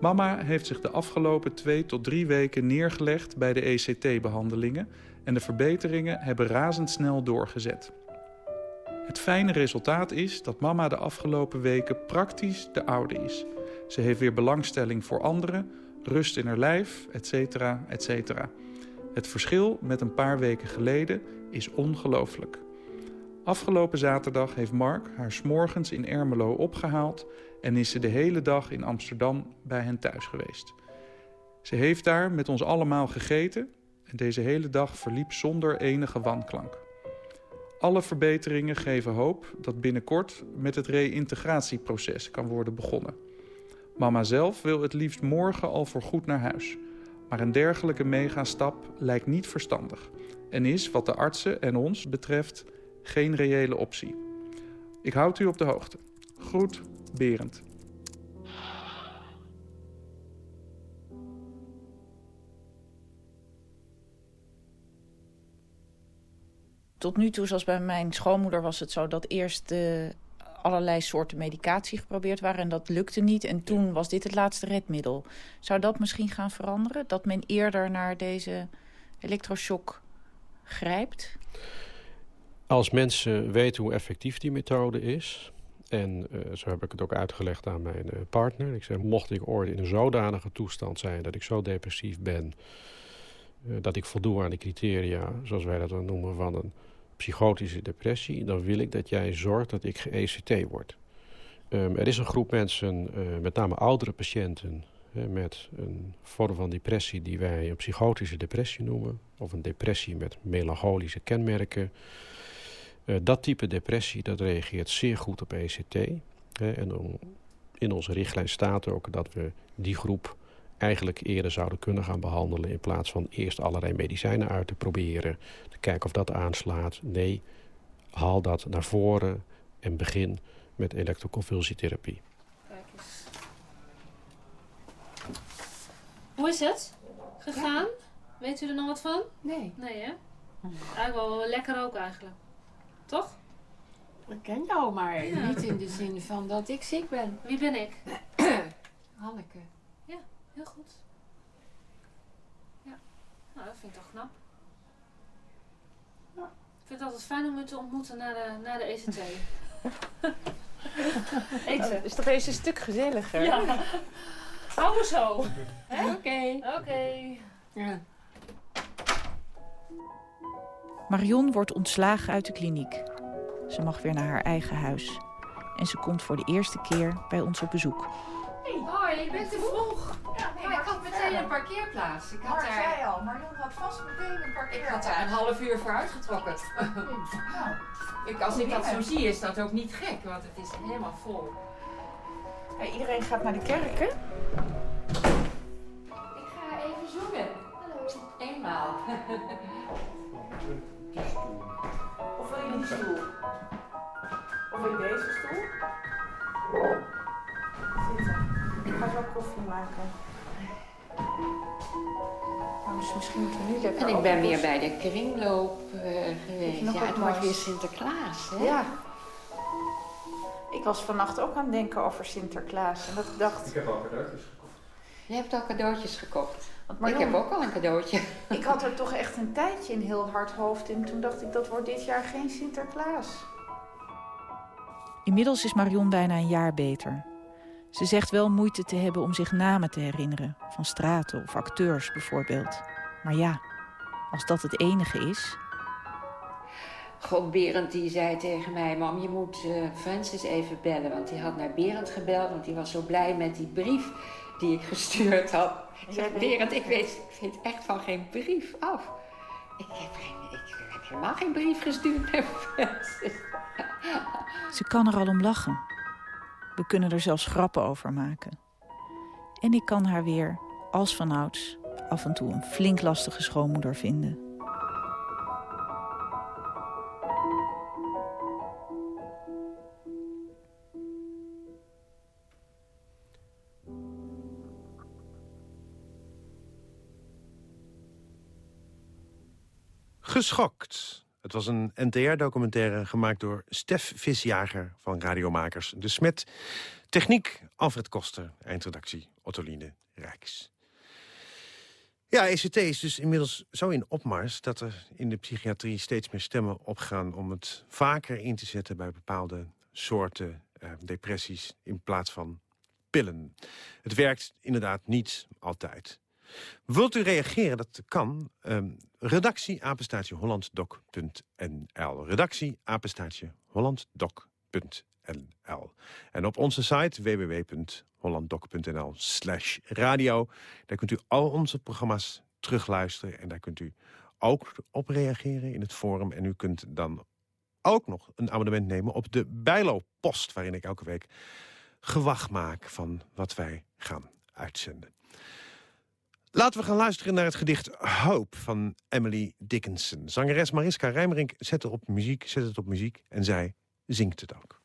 Mama heeft zich de afgelopen twee tot drie weken neergelegd bij de ECT-behandelingen en de verbeteringen hebben razendsnel doorgezet. Het fijne resultaat is dat mama de afgelopen weken praktisch de oude is. Ze heeft weer belangstelling voor anderen, rust in haar lijf, etc. etc. Het verschil met een paar weken geleden is ongelooflijk. Afgelopen zaterdag heeft Mark haar s'morgens in Ermelo opgehaald en is ze de hele dag in Amsterdam bij hen thuis geweest. Ze heeft daar met ons allemaal gegeten en deze hele dag verliep zonder enige wanklank. Alle verbeteringen geven hoop dat binnenkort met het reïntegratieproces kan worden begonnen. Mama zelf wil het liefst morgen al voorgoed naar huis. Maar een dergelijke megastap lijkt niet verstandig en is, wat de artsen en ons betreft, geen reële optie. Ik houd u op de hoogte. Groet, Berend. Tot nu toe, zoals bij mijn schoonmoeder, was het zo dat eerst allerlei soorten medicatie geprobeerd waren en dat lukte niet. En toen was dit het laatste redmiddel. Zou dat misschien gaan veranderen? Dat men eerder naar deze elektroshock grijpt? Als mensen weten hoe effectief die methode is... en uh, zo heb ik het ook uitgelegd aan mijn uh, partner... ik zeg, mocht ik ooit in een zodanige toestand zijn dat ik zo depressief ben... Uh, dat ik voldoe aan de criteria, zoals wij dat dan noemen... van een psychotische depressie... dan wil ik dat jij zorgt dat ik ge-ECT word. Um, er is een groep mensen, met name oudere patiënten... met een vorm van depressie die wij een psychotische depressie noemen... of een depressie met melancholische kenmerken... Uh, dat type depressie dat reageert zeer goed op ECT. Hè, en om, in onze richtlijn staat ook dat we die groep eigenlijk eerder zouden kunnen gaan behandelen... in plaats van eerst allerlei medicijnen uit te proberen. Te kijken of dat aanslaat. Nee, haal dat naar voren en begin met elektroconvulsietherapie. Kijk eens. Hoe is het gegaan? Ja. Weet u er nog wat van? Nee. Nee, hè? Eigenlijk wel lekker ook eigenlijk. Toch? Ik ken jou, maar ja. niet in de zin van dat ik ziek ben. Wie ben ik? [CLEARS THROAT] Hanneke. Ja, heel goed. Ja, nou dat vind ik toch knap. Ja. Ik vind het altijd fijn om u te ontmoeten na de, na de ECT. [LAUGHS] Eten. is toch eens een stuk gezelliger? Ja. Hou we zo. Oké. Oké. Okay. Okay. Ja. Marion wordt ontslagen uit de kliniek. Ze mag weer naar haar eigen huis. En ze komt voor de eerste keer bij ons op bezoek. Hey, hoi, je bent te vroeg. Ja, nee, ik had meteen een parkeerplaats. Ik had Mark daar... zei al, Marion had vast meteen een parkeerplaats. Ik had daar een half uur voor uitgetrokken. Nou, [LAUGHS] ik, als ik dat zo zie, is dat ook niet gek, want het is helemaal vol. hey, iedereen gaat naar de kerk, hè? Ik ga even zoenen. Hallo. Eenmaal. [LAUGHS] Of wil je die stoel? Of wil je deze stoel? Zitten. Ik ga zo koffie maken. Nou, dus misschien moeten we nu lekker En ik ben weer bij de kringloop uh, geweest. nog Ja, het wordt weer Sinterklaas, hè? Ja. Ik was vannacht ook aan het denken over Sinterklaas. En dat ik dacht, heb al cadeautjes gekocht. Je hebt al cadeautjes gekocht. Want ik heb ook al een cadeautje. [LAUGHS] ik had er toch echt een tijdje in heel hard hoofd. En toen dacht ik, dat wordt dit jaar geen Sinterklaas. Inmiddels is Marion bijna een jaar beter. Ze zegt wel moeite te hebben om zich namen te herinneren, van straten of acteurs bijvoorbeeld. Maar ja, als dat het enige is, God, Berend die zei tegen mij... Mam, je moet eh, Francis even bellen. Want die had naar Berend gebeld. Want die was zo blij met die brief die ik gestuurd had. Ik zeg, Berend, ik weet, ik vind echt van geen brief af. Ik heb, geen, ik heb helemaal geen brief gestuurd [LAUGHS] naar ze kan er al om lachen. We kunnen er zelfs grappen over maken. En ik kan haar weer, als vanouds, af en toe een flink lastige schoonmoeder vinden. Geschokt. Het was een NTR-documentaire gemaakt door Stef Visjager van Radiomakers De Smet. Techniek Alfred Koster, eindredactie Ottoline Rijks. Ja, ECT is dus inmiddels zo in opmars... dat er in de psychiatrie steeds meer stemmen opgaan... om het vaker in te zetten bij bepaalde soorten eh, depressies... in plaats van pillen. Het werkt inderdaad niet altijd. Wilt u reageren? Dat kan. Um, redactie apenstaatje hollanddoc.nl. Redactie hollanddoc.nl. En op onze site www.hollanddoc.nl slash radio. Daar kunt u al onze programma's terugluisteren. En daar kunt u ook op reageren in het forum. En u kunt dan ook nog een abonnement nemen op de Bijlo-post... waarin ik elke week gewacht maak van wat wij gaan uitzenden. Laten we gaan luisteren naar het gedicht Hope van Emily Dickinson. Zangeres Mariska Rijmerink zet, op muziek, zet het op muziek en zij zingt het ook.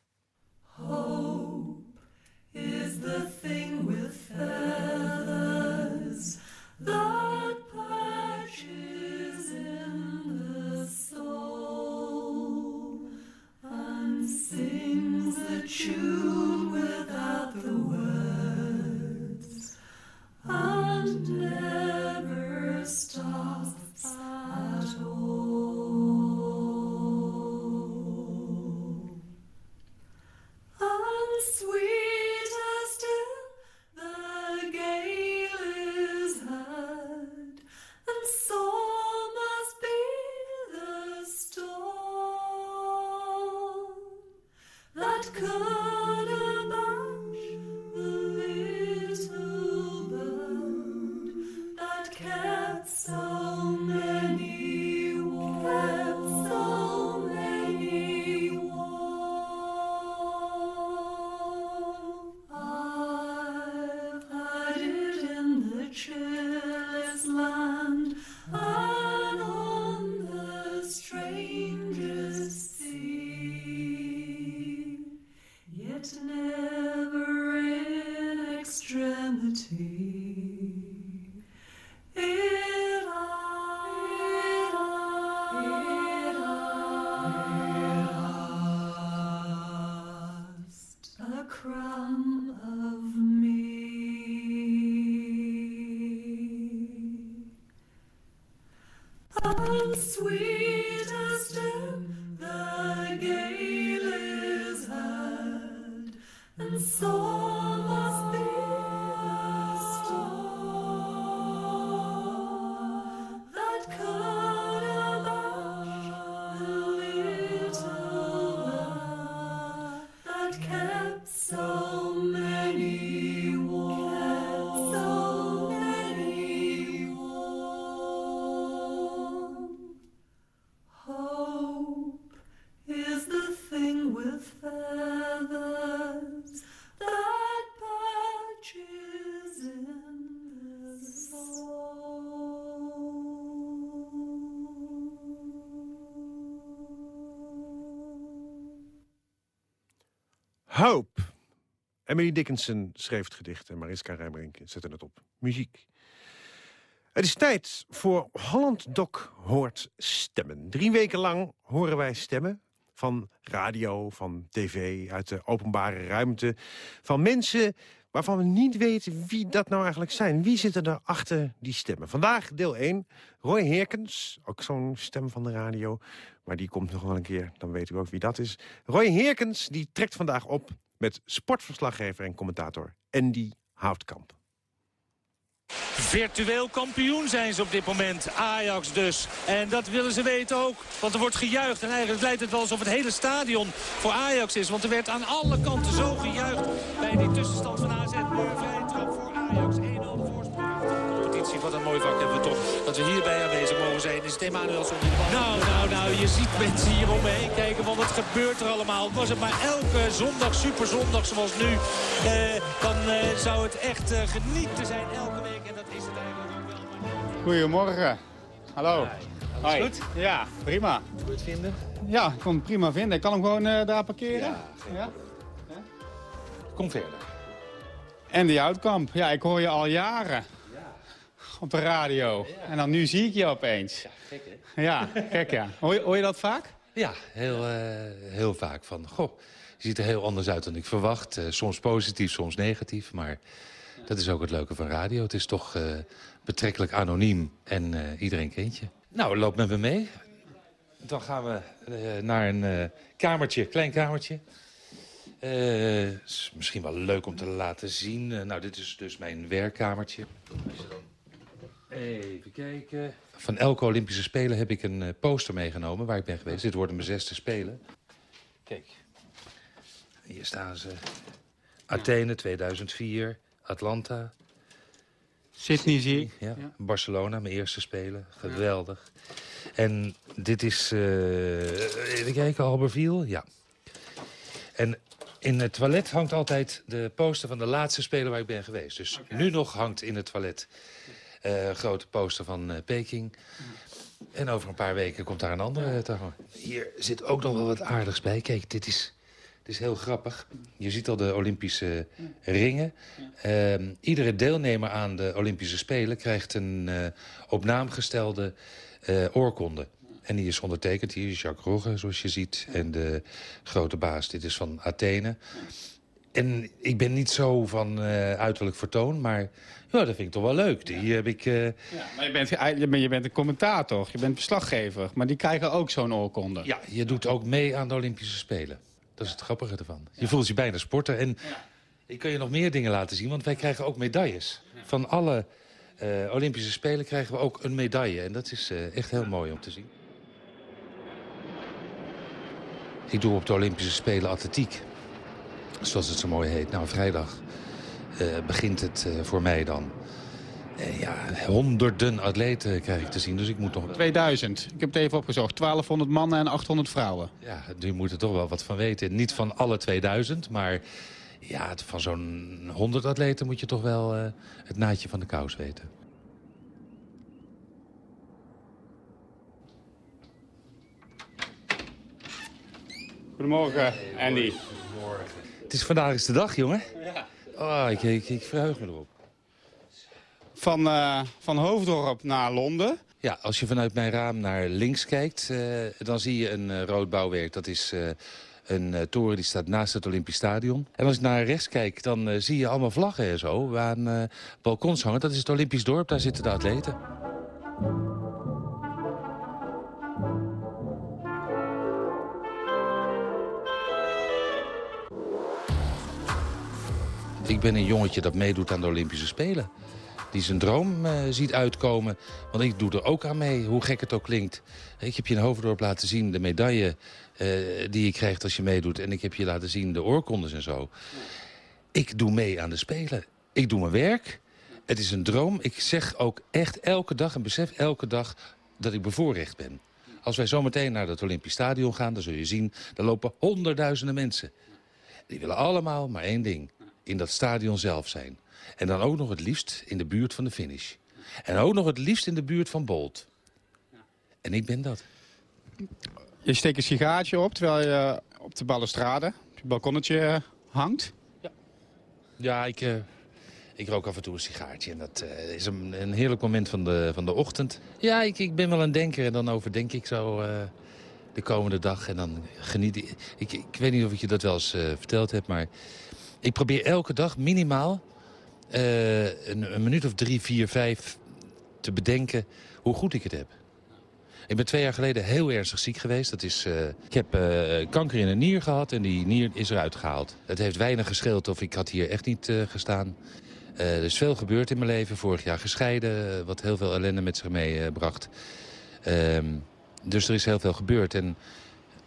Hope is the thing with feathers that perches in the soul and sings a tune so Emily Dickinson schreef het gedicht en Mariska Rijmerink zette het op muziek. Het is tijd voor Holland Doc hoort stemmen. Drie weken lang horen wij stemmen van radio, van tv, uit de openbare ruimte. Van mensen waarvan we niet weten wie dat nou eigenlijk zijn. Wie zit er achter die stemmen? Vandaag deel 1, Roy Heerkens, ook zo'n stem van de radio. Maar die komt nog wel een keer, dan weet u ook wie dat is. Roy Heerkens die trekt vandaag op met sportverslaggever en commentator Andy Houtkamp. Virtueel kampioen zijn ze op dit moment. Ajax dus. En dat willen ze weten ook. Want er wordt gejuicht. En eigenlijk lijkt het wel alsof het hele stadion voor Ajax is. Want er werd aan alle kanten zo gejuicht bij die tussenstand van AZ. Nu vrije trap voor Ajax. 1-0 voorsprong. Competitie, wat een mooi vak hebben we toch. Dat we hierbij aanwezig mogen zijn. Is het Emanuelson die de bal... Nou, nou, nou, je ziet mensen hier om me heen kijken. Want wat gebeurt er allemaal? Was het maar elke zondag, super zondag zoals nu. eh, dan eh, zou het echt eh, genieten zijn elke week. En dat is het eigenlijk ook wel. Goedemorgen. Hallo. Alles Hoi. goed? Ja, prima. Het vinden? Ja, ik kon het prima vinden. Ik kan hem gewoon eh, daar parkeren. Ja, Kom verder. En die Houtkamp. Ja, ik hoor je al jaren. Op de radio. En dan nu zie ik je opeens. Ja, gek hè? Ja, gek ja. Hoor je, hoor je dat vaak? Ja, heel, eh, heel vaak van, goh, je ziet er heel anders uit dan ik verwacht. Eh, soms positief, soms negatief, maar dat is ook het leuke van radio. Het is toch eh, betrekkelijk anoniem en iedereen kent je. Nou, loop met me mee. Dan gaan we naar een kamertje, klein kamertje. Eh, is misschien wel leuk om te laten zien. Nou, dit is dus mijn werkkamertje. Even kijken. Van elke Olympische Spelen heb ik een eh, poster meegenomen waar ik ben geweest. Dit worden mijn zesde Spelen. Kijk, hier staan ze. Athene 2004, Atlanta. Sydney zie ik. Ja, Barcelona, mijn eerste Spelen. Geweldig. En dit is, eh even kijken, Albertville. Ja. En in het toilet hangt altijd de poster van de laatste Spelen waar ik ben geweest. Dus nu nog hangt in het toilet grote poster van eh, Peking. En over een paar weken komt daar een andere hangen. Hier zit ook nog wel wat aardigs bij. Kijk, dit is, dit is heel grappig. Je ziet al de Olympische ringen. Ehm, iedere deelnemer aan de Olympische Spelen krijgt een eh, op naam gestelde eh, oorkonde. En die is ondertekend. Hier is Jacques Rogge, zoals je ziet. En de grote baas, dit is van Athene. En ik ben niet zo van eh, uiterlijk vertoon, maar ja, dat vind ik toch wel leuk. Die heb ik... eh, Ja, maar je bent, je bent, een commentator, je bent verslaggever. Maar die krijgen ook zo'n oorkonde. Ja, je doet ook mee aan de Olympische Spelen. Dat is het grappige ervan. Je voelt je bijna sporter. En ik kan je nog meer dingen laten zien, want wij krijgen ook medailles. Van alle eh, Olympische Spelen krijgen we ook een medaille. En dat is eh, echt heel mooi om te zien. Ik doe op de Olympische Spelen atletiek. Zoals het zo mooi heet. Nou, vrijdag begint het eh, voor mij dan. Eh, ja, honderden atleten krijg ik te zien, dus ik moet nog... 2000. Ik heb het even opgezocht. 1200 mannen en 800 vrouwen. Ja, nu moet er toch wel wat van weten. Niet van alle 2000, maar ja, van zo'n 100 atleten moet je toch wel eh, het naadje van de kous weten. Goedemorgen, Andy. Het is vandaag is de dag, jongen. Ja. Oh, ik, ik, ik verheug me erop. Van, eh, van Hoofddorp naar Londen. Ja, als je vanuit mijn raam naar links kijkt, eh, dan zie je een eh, rood bouwwerk. Dat is een toren die staat naast het Olympisch Stadion. En als ik naar rechts kijk, dan zie je allemaal vlaggen en zo. Aan balkons hangen. Dat is het Olympisch dorp, daar zitten de atleten. Ik ben een jongetje dat meedoet aan de Olympische Spelen. Die zijn droom eh, ziet uitkomen. Want ik doe er ook aan mee, hoe gek het ook klinkt. Ik heb je in Hoofddorp laten zien de medaille eh, die je krijgt als je meedoet. En ik heb je laten zien de oorkondes en zo. Ik doe mee aan de Spelen. Ik doe mijn werk. Het is een droom. Ik zeg ook echt elke dag en besef elke dag dat ik bevoorrecht ben. Als wij zometeen naar het Olympisch Stadion gaan, dan zul je zien... daar lopen honderdduizenden mensen. Die willen allemaal maar één ding. In dat stadion zelf zijn. En dan ook nog het liefst in de buurt van de finish. En ook nog het liefst in de buurt van Bolt. En ik ben dat. Je steekt een sigaartje op terwijl je op de balustrade, op je balkonnetje eh, hangt. Ja, ik, eh, ik rook af en toe een sigaartje. En dat eh, is een, een heerlijk moment van de, van de ochtend. Ja, ik, ik ben wel een denker. En dan overdenk ik zo eh, de komende dag. En dan geniet ik. Ik, ik weet niet of ik je dat wel eens eh, verteld heb. Maar ik probeer elke dag minimaal eh, een, minuut of drie, vier, vijf te bedenken hoe goed ik het heb. Ik ben twee jaar geleden heel ernstig ziek geweest. Dat is, eh, ik heb eh, kanker in een nier gehad en die nier is eruit gehaald. Het heeft weinig gescheeld of ik had hier echt niet gestaan. Er is veel gebeurd in mijn leven. Vorig jaar gescheiden, wat heel veel ellende met zich meebracht. Ehm, dus er is heel veel gebeurd. En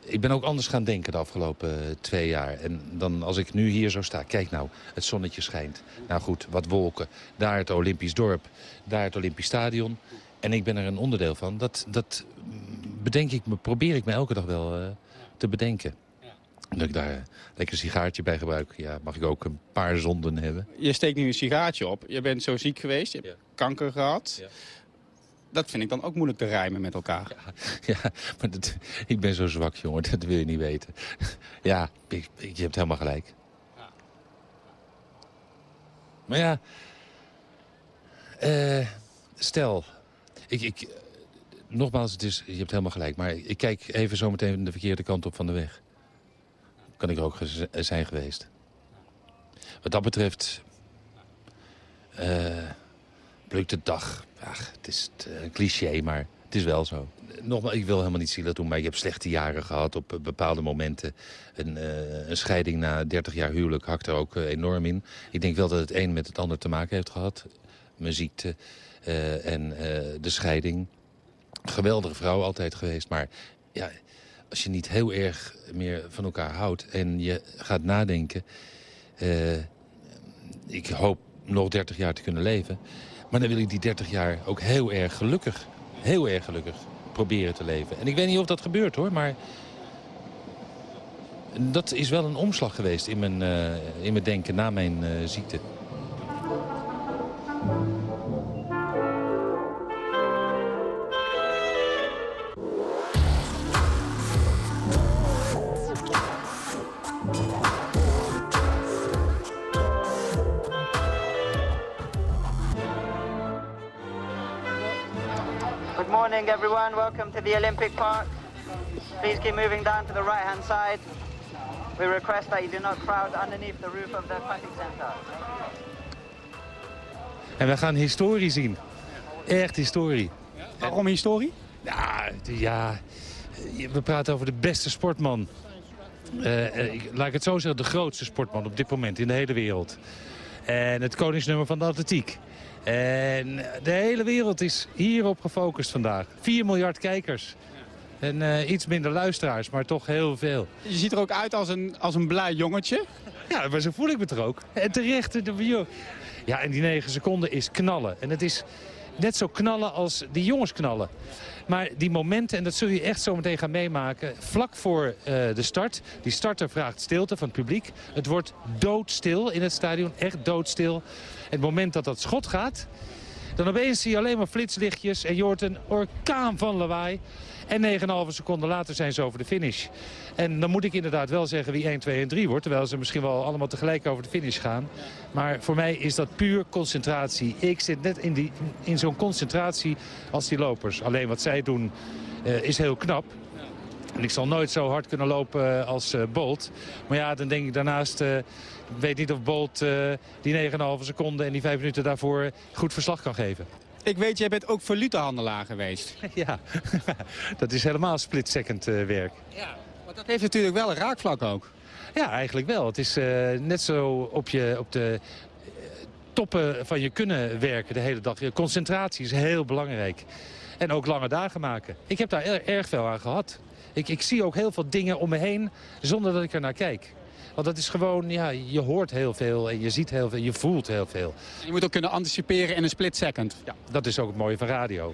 ik ben ook anders gaan denken de afgelopen eh, twee jaar. En dan als ik nu hier zo sta, kijk nou, het zonnetje schijnt. Nou goed, wat wolken. Daar het Olympisch dorp, daar het Olympisch stadion. en ik ben er een onderdeel van. Dat, dat bedenk ik me, probeer ik me elke dag wel eh, te bedenken. Dat ik daar lekker een sigaartje bij gebruik. Ja, mag ik ook een paar zonden hebben. Je steekt nu een sigaartje op. Je bent zo ziek geweest. Je hebt kanker gehad. Dat vind ik dan ook moeilijk te rijmen met elkaar. Ja, maar dat, ik ben zo zwak, jongen. Dat wil je niet weten. Ja, ik, je hebt helemaal gelijk. Maar ja, eh, stel, ik, ik, nogmaals, het is, je hebt helemaal gelijk. Maar ik kijk even zo meteen de verkeerde kant op van de weg. Kan ik ook zijn geweest. Wat dat betreft, eh lukt de dag. Ach, het is eh, een cliché, maar het is wel zo. Nogmaals, ik wil helemaal niet zielig doen, maar ik heb slechte jaren gehad op eh, bepaalde momenten. Een, eh, een scheiding na 30 jaar huwelijk hakt er ook enorm in. Ik denk wel dat het een met het ander te maken heeft gehad. Mijn ziekte en de scheiding. Geweldige vrouw altijd geweest, maar ja, als je niet heel erg meer van elkaar houdt en je gaat nadenken... ik hoop nog 30 jaar te kunnen leven. Maar dan wil ik die 30 jaar ook heel erg gelukkig, heel erg gelukkig proberen te leven. En ik weet niet of dat gebeurt hoor, maar dat is wel een omslag geweest in mijn, eh, in mijn denken na mijn eh, ziekte. Everyone. Welcome to the Olympic Park. Please keep moving down to the right-hand side. We request that you do not crowd underneath the roof of the aquatic center. En we gaan historie zien. Echt historie. Waarom historie? Ja, d- ja, we praten over de beste sportman. Eh, eh, ik- laat ik het zo zeggen, de grootste sportman op dit moment in de hele wereld. En het koningsnummer van de atletiek. En de hele wereld is hierop gefocust vandaag. 4 miljard kijkers. En eh, iets minder luisteraars, maar toch heel veel. Je ziet er ook uit als een, als een blij jongetje. Ja, maar zo voel ik me toch ook. En terecht. de-. Ja, en die 9 seconden is knallen. En het is net zo knallen als die jongens knallen. Maar die momenten, en dat zul je echt zo meteen gaan meemaken... vlak voor eh, de start. Die starter vraagt stilte van het publiek. Het wordt doodstil in het stadion. Echt doodstil. Het moment dat dat schot gaat... dan opeens zie je alleen maar flitslichtjes... en je een orkaan van lawaai. En 9,5 seconden later zijn ze over de finish. En dan moet ik inderdaad wel zeggen wie 1, 2 en 3 wordt. Terwijl ze misschien wel allemaal tegelijk over de finish gaan. Maar voor mij is dat puur concentratie. Ik zit net in, in zo'n concentratie als die lopers. Alleen wat zij doen eh, is heel knap. En ik zal nooit zo hard kunnen lopen eh, als eh, Bolt. Maar ja, dan denk ik daarnaast... weet niet of Bolt eh, die 9,5 seconden en die 5 minuten daarvoor goed verslag kan geven. Ik weet, jij bent ook valutehandelaar geweest. [LAUGHS] Ja, [LAUGHS] dat is helemaal split-second eh, werk. Maar dat heeft natuurlijk wel een raakvlak ook. Ja, eigenlijk wel. Het is eh, net zo op, je, op de toppen van je kunnen werken de hele dag. Je concentratie is heel belangrijk. En ook lange dagen maken. Ik heb daar er- erg veel aan gehad. Ik, ik zie ook heel veel dingen om me heen zonder dat ik er naar kijk. Want dat is gewoon, ja, je hoort heel veel en je ziet heel veel, je voelt heel veel. Je moet ook kunnen anticiperen in een split second. Ja, dat is ook het mooie van radio.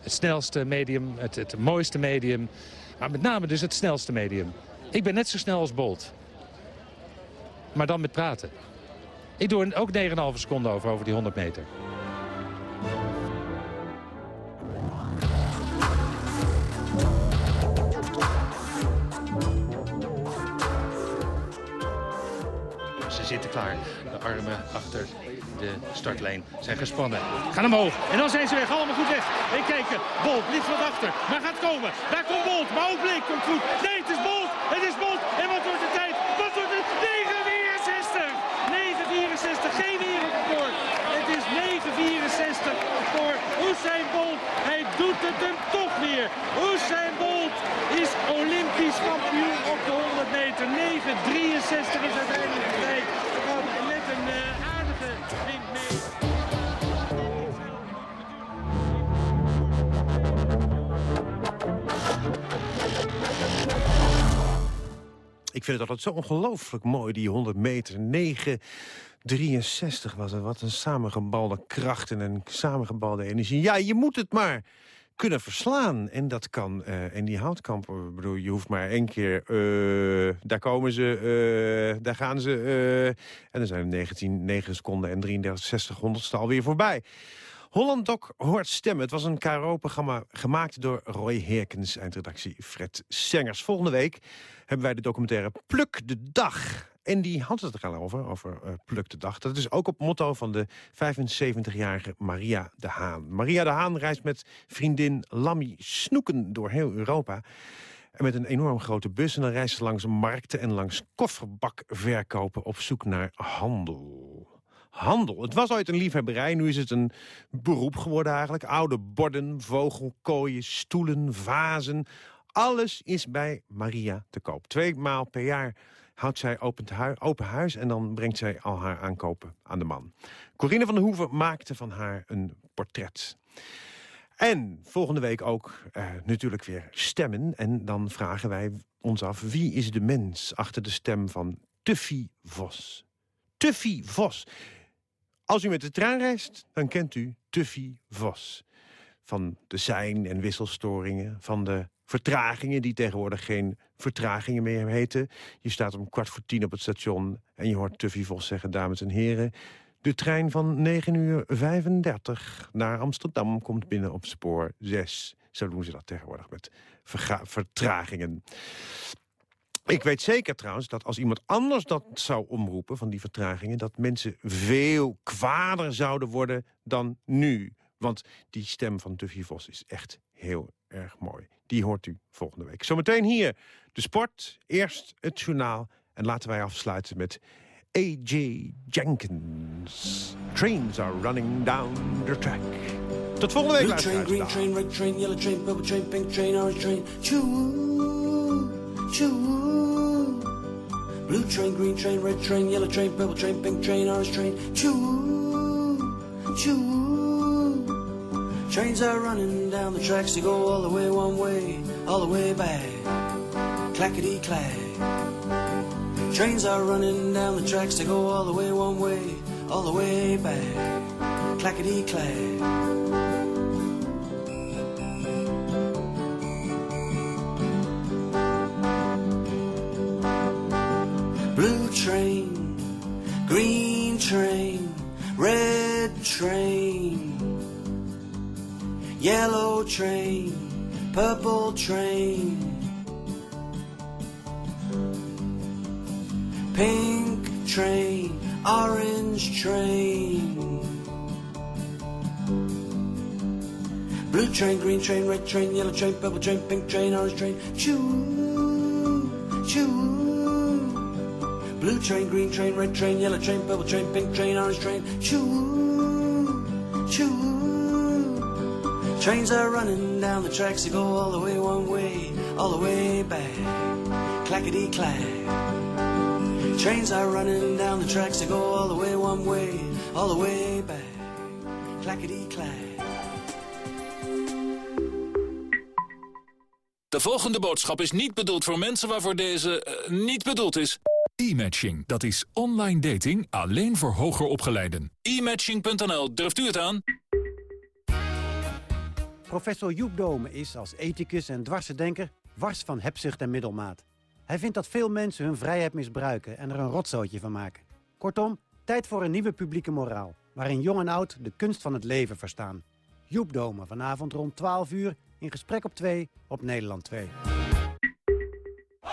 Het snelste medium, het, het mooiste medium. Maar met name dus het snelste medium. Ik ben net zo snel als Bolt. Maar dan met praten. Ik doe er ook 9,5 seconden over, over die 100 meter. Zitten klaar. De armen achter de startlijn zijn gespannen. Gaan omhoog. En dan zijn ze weg. Allemaal goed weg. En kijken. Bolt ligt wat achter. Maar gaat komen. Daar komt Bolt. Maar ook Bleek komt goed. Nee, het is Bolt. Het is Bolt. En wat wordt de tijd? Wat wordt het? 9,64. 9,64. Geen wereldrecord. Het is 9,64 voor Usain Bolt. Hij doet het hem toch weer. Usain Bolt is olympisch kampioen op de 100 meter. 9,63 is uiteindelijk de tijd. Met een eh, aardige wind mee. Ik vind het altijd zo ongelooflijk mooi, die 100 meter. 9, 63 was het. Wat een samengebalde kracht en samengebalde energie. Ja, je moet het maar kunnen verslaan. En dat kan. eh en die houtkamp, ik bedoel, je hoeft maar één keer... eh, daar komen ze, eh, daar gaan ze. eh, en dan zijn we 19, 9 seconden en 33 60 honderdste alweer voorbij. Holland Doc hoort stemmen. Het was een KRO-programma gemaakt door Roy Herkens... eindredactie Fred Sengers. Volgende week hebben wij de documentaire Pluk de Dag. En die had het er al over, over eh, Pluk de Dag. Dat is ook op motto van de 75-jarige Maria de Haan. Maria de Haan reist met vriendin Lammy Snoeken door heel Europa... En met een enorm grote bus en dan reist ze langs markten en langs kofferbakverkopen op zoek naar handel. Handel. Het was ooit een liefhebberij, nu is het een beroep geworden eigenlijk. Oude borden, vogelkooien, stoelen, vazen. Alles is bij Maria te koop. Twee maal per jaar houdt zij open, hui- open huis... en dan brengt zij al haar aankopen aan de man. Corine van der Hoeven maakte van haar een portret. En volgende week ook eh, natuurlijk weer stemmen. En dan vragen wij ons af, wie is de mens achter de stem van Tuffy Vos? Tuffy Vos. Als u met de trein reist, dan kent u Tuffy Vos. Van de sein- en wisselstoringen, van de vertragingen... die tegenwoordig geen vertragingen meer heten. Je staat om kwart voor tien op het station... en je hoort Tuffy Vos zeggen, dames en heren... de trein van 9 uur 35 naar Amsterdam komt binnen op spoor 6. Zo doen ze dat tegenwoordig met vertragingen. Ik weet zeker trouwens dat als iemand anders dat zou omroepen... van die vertragingen, dat mensen veel kwader zouden worden dan nu. Want die stem van Duffy Vos is echt heel erg mooi. Die hoort u volgende week. Zometeen hier de sport, eerst het journaal... en laten wij afsluiten met A.J. Jenkins. Trains are running down the track. Tot volgende week, Blue train, green train, red train, yellow train, purple train, pink train, orange train. Choo, choo. Blue train, green train, red train, yellow train, purple train, pink train, orange train. Choo, choo. Trains are running down the tracks to go all the way one way, all the way back. Clackety clack. Trains are running down the tracks to go all the way one way, all the way back. Clackety clack. Train, green train, red train, yellow train, purple train, pink train, orange train. Blue train, green train, red train, yellow train, purple train, pink train, orange train. Choo, choo. Blue train, green train, red train, yellow train, purple train, pink train, orange train. Choo, choo. Trains are running down the tracks to go all the way one way, all the way back. Clackety clack. Trains are running down the tracks to go all the way one way, all the way back. Clackety clack. De volgende boodschap is niet bedoeld voor mensen waarvoor deze eh, niet bedoeld is. E-matching, dat is online dating alleen voor hoger opgeleiden. E-matching.nl, durft u het aan? Professor Joep Dome is als ethicus en dwarsendenker wars van hebzucht en middelmaat. Hij vindt dat veel mensen hun vrijheid misbruiken en er een rotzootje van maken. Kortom, tijd voor een nieuwe publieke moraal, waarin jong en oud de kunst van het leven verstaan. Joep Dome, vanavond rond 12 uur, in gesprek op 2 op Nederland 2.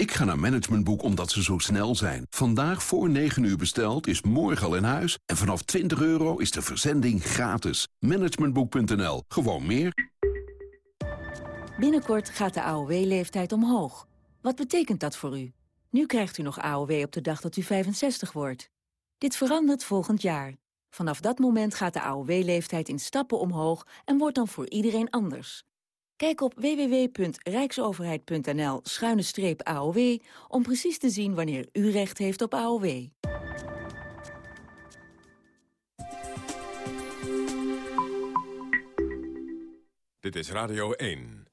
Ik ga naar Managementboek omdat ze zo snel zijn. Vandaag voor 9 uur besteld is morgen al in huis. En vanaf 20 euro is de verzending gratis. Managementboek.nl. Gewoon meer. Binnenkort gaat de AOW-leeftijd omhoog. Wat betekent dat voor u? Nu krijgt u nog AOW op de dag dat u 65 wordt. Dit verandert volgend jaar. Vanaf dat moment gaat de AOW-leeftijd in stappen omhoog en wordt dan voor iedereen anders. Kijk op www.rijksoverheid.nl-aow om precies te zien wanneer u recht heeft op AOW. Dit is Radio 1.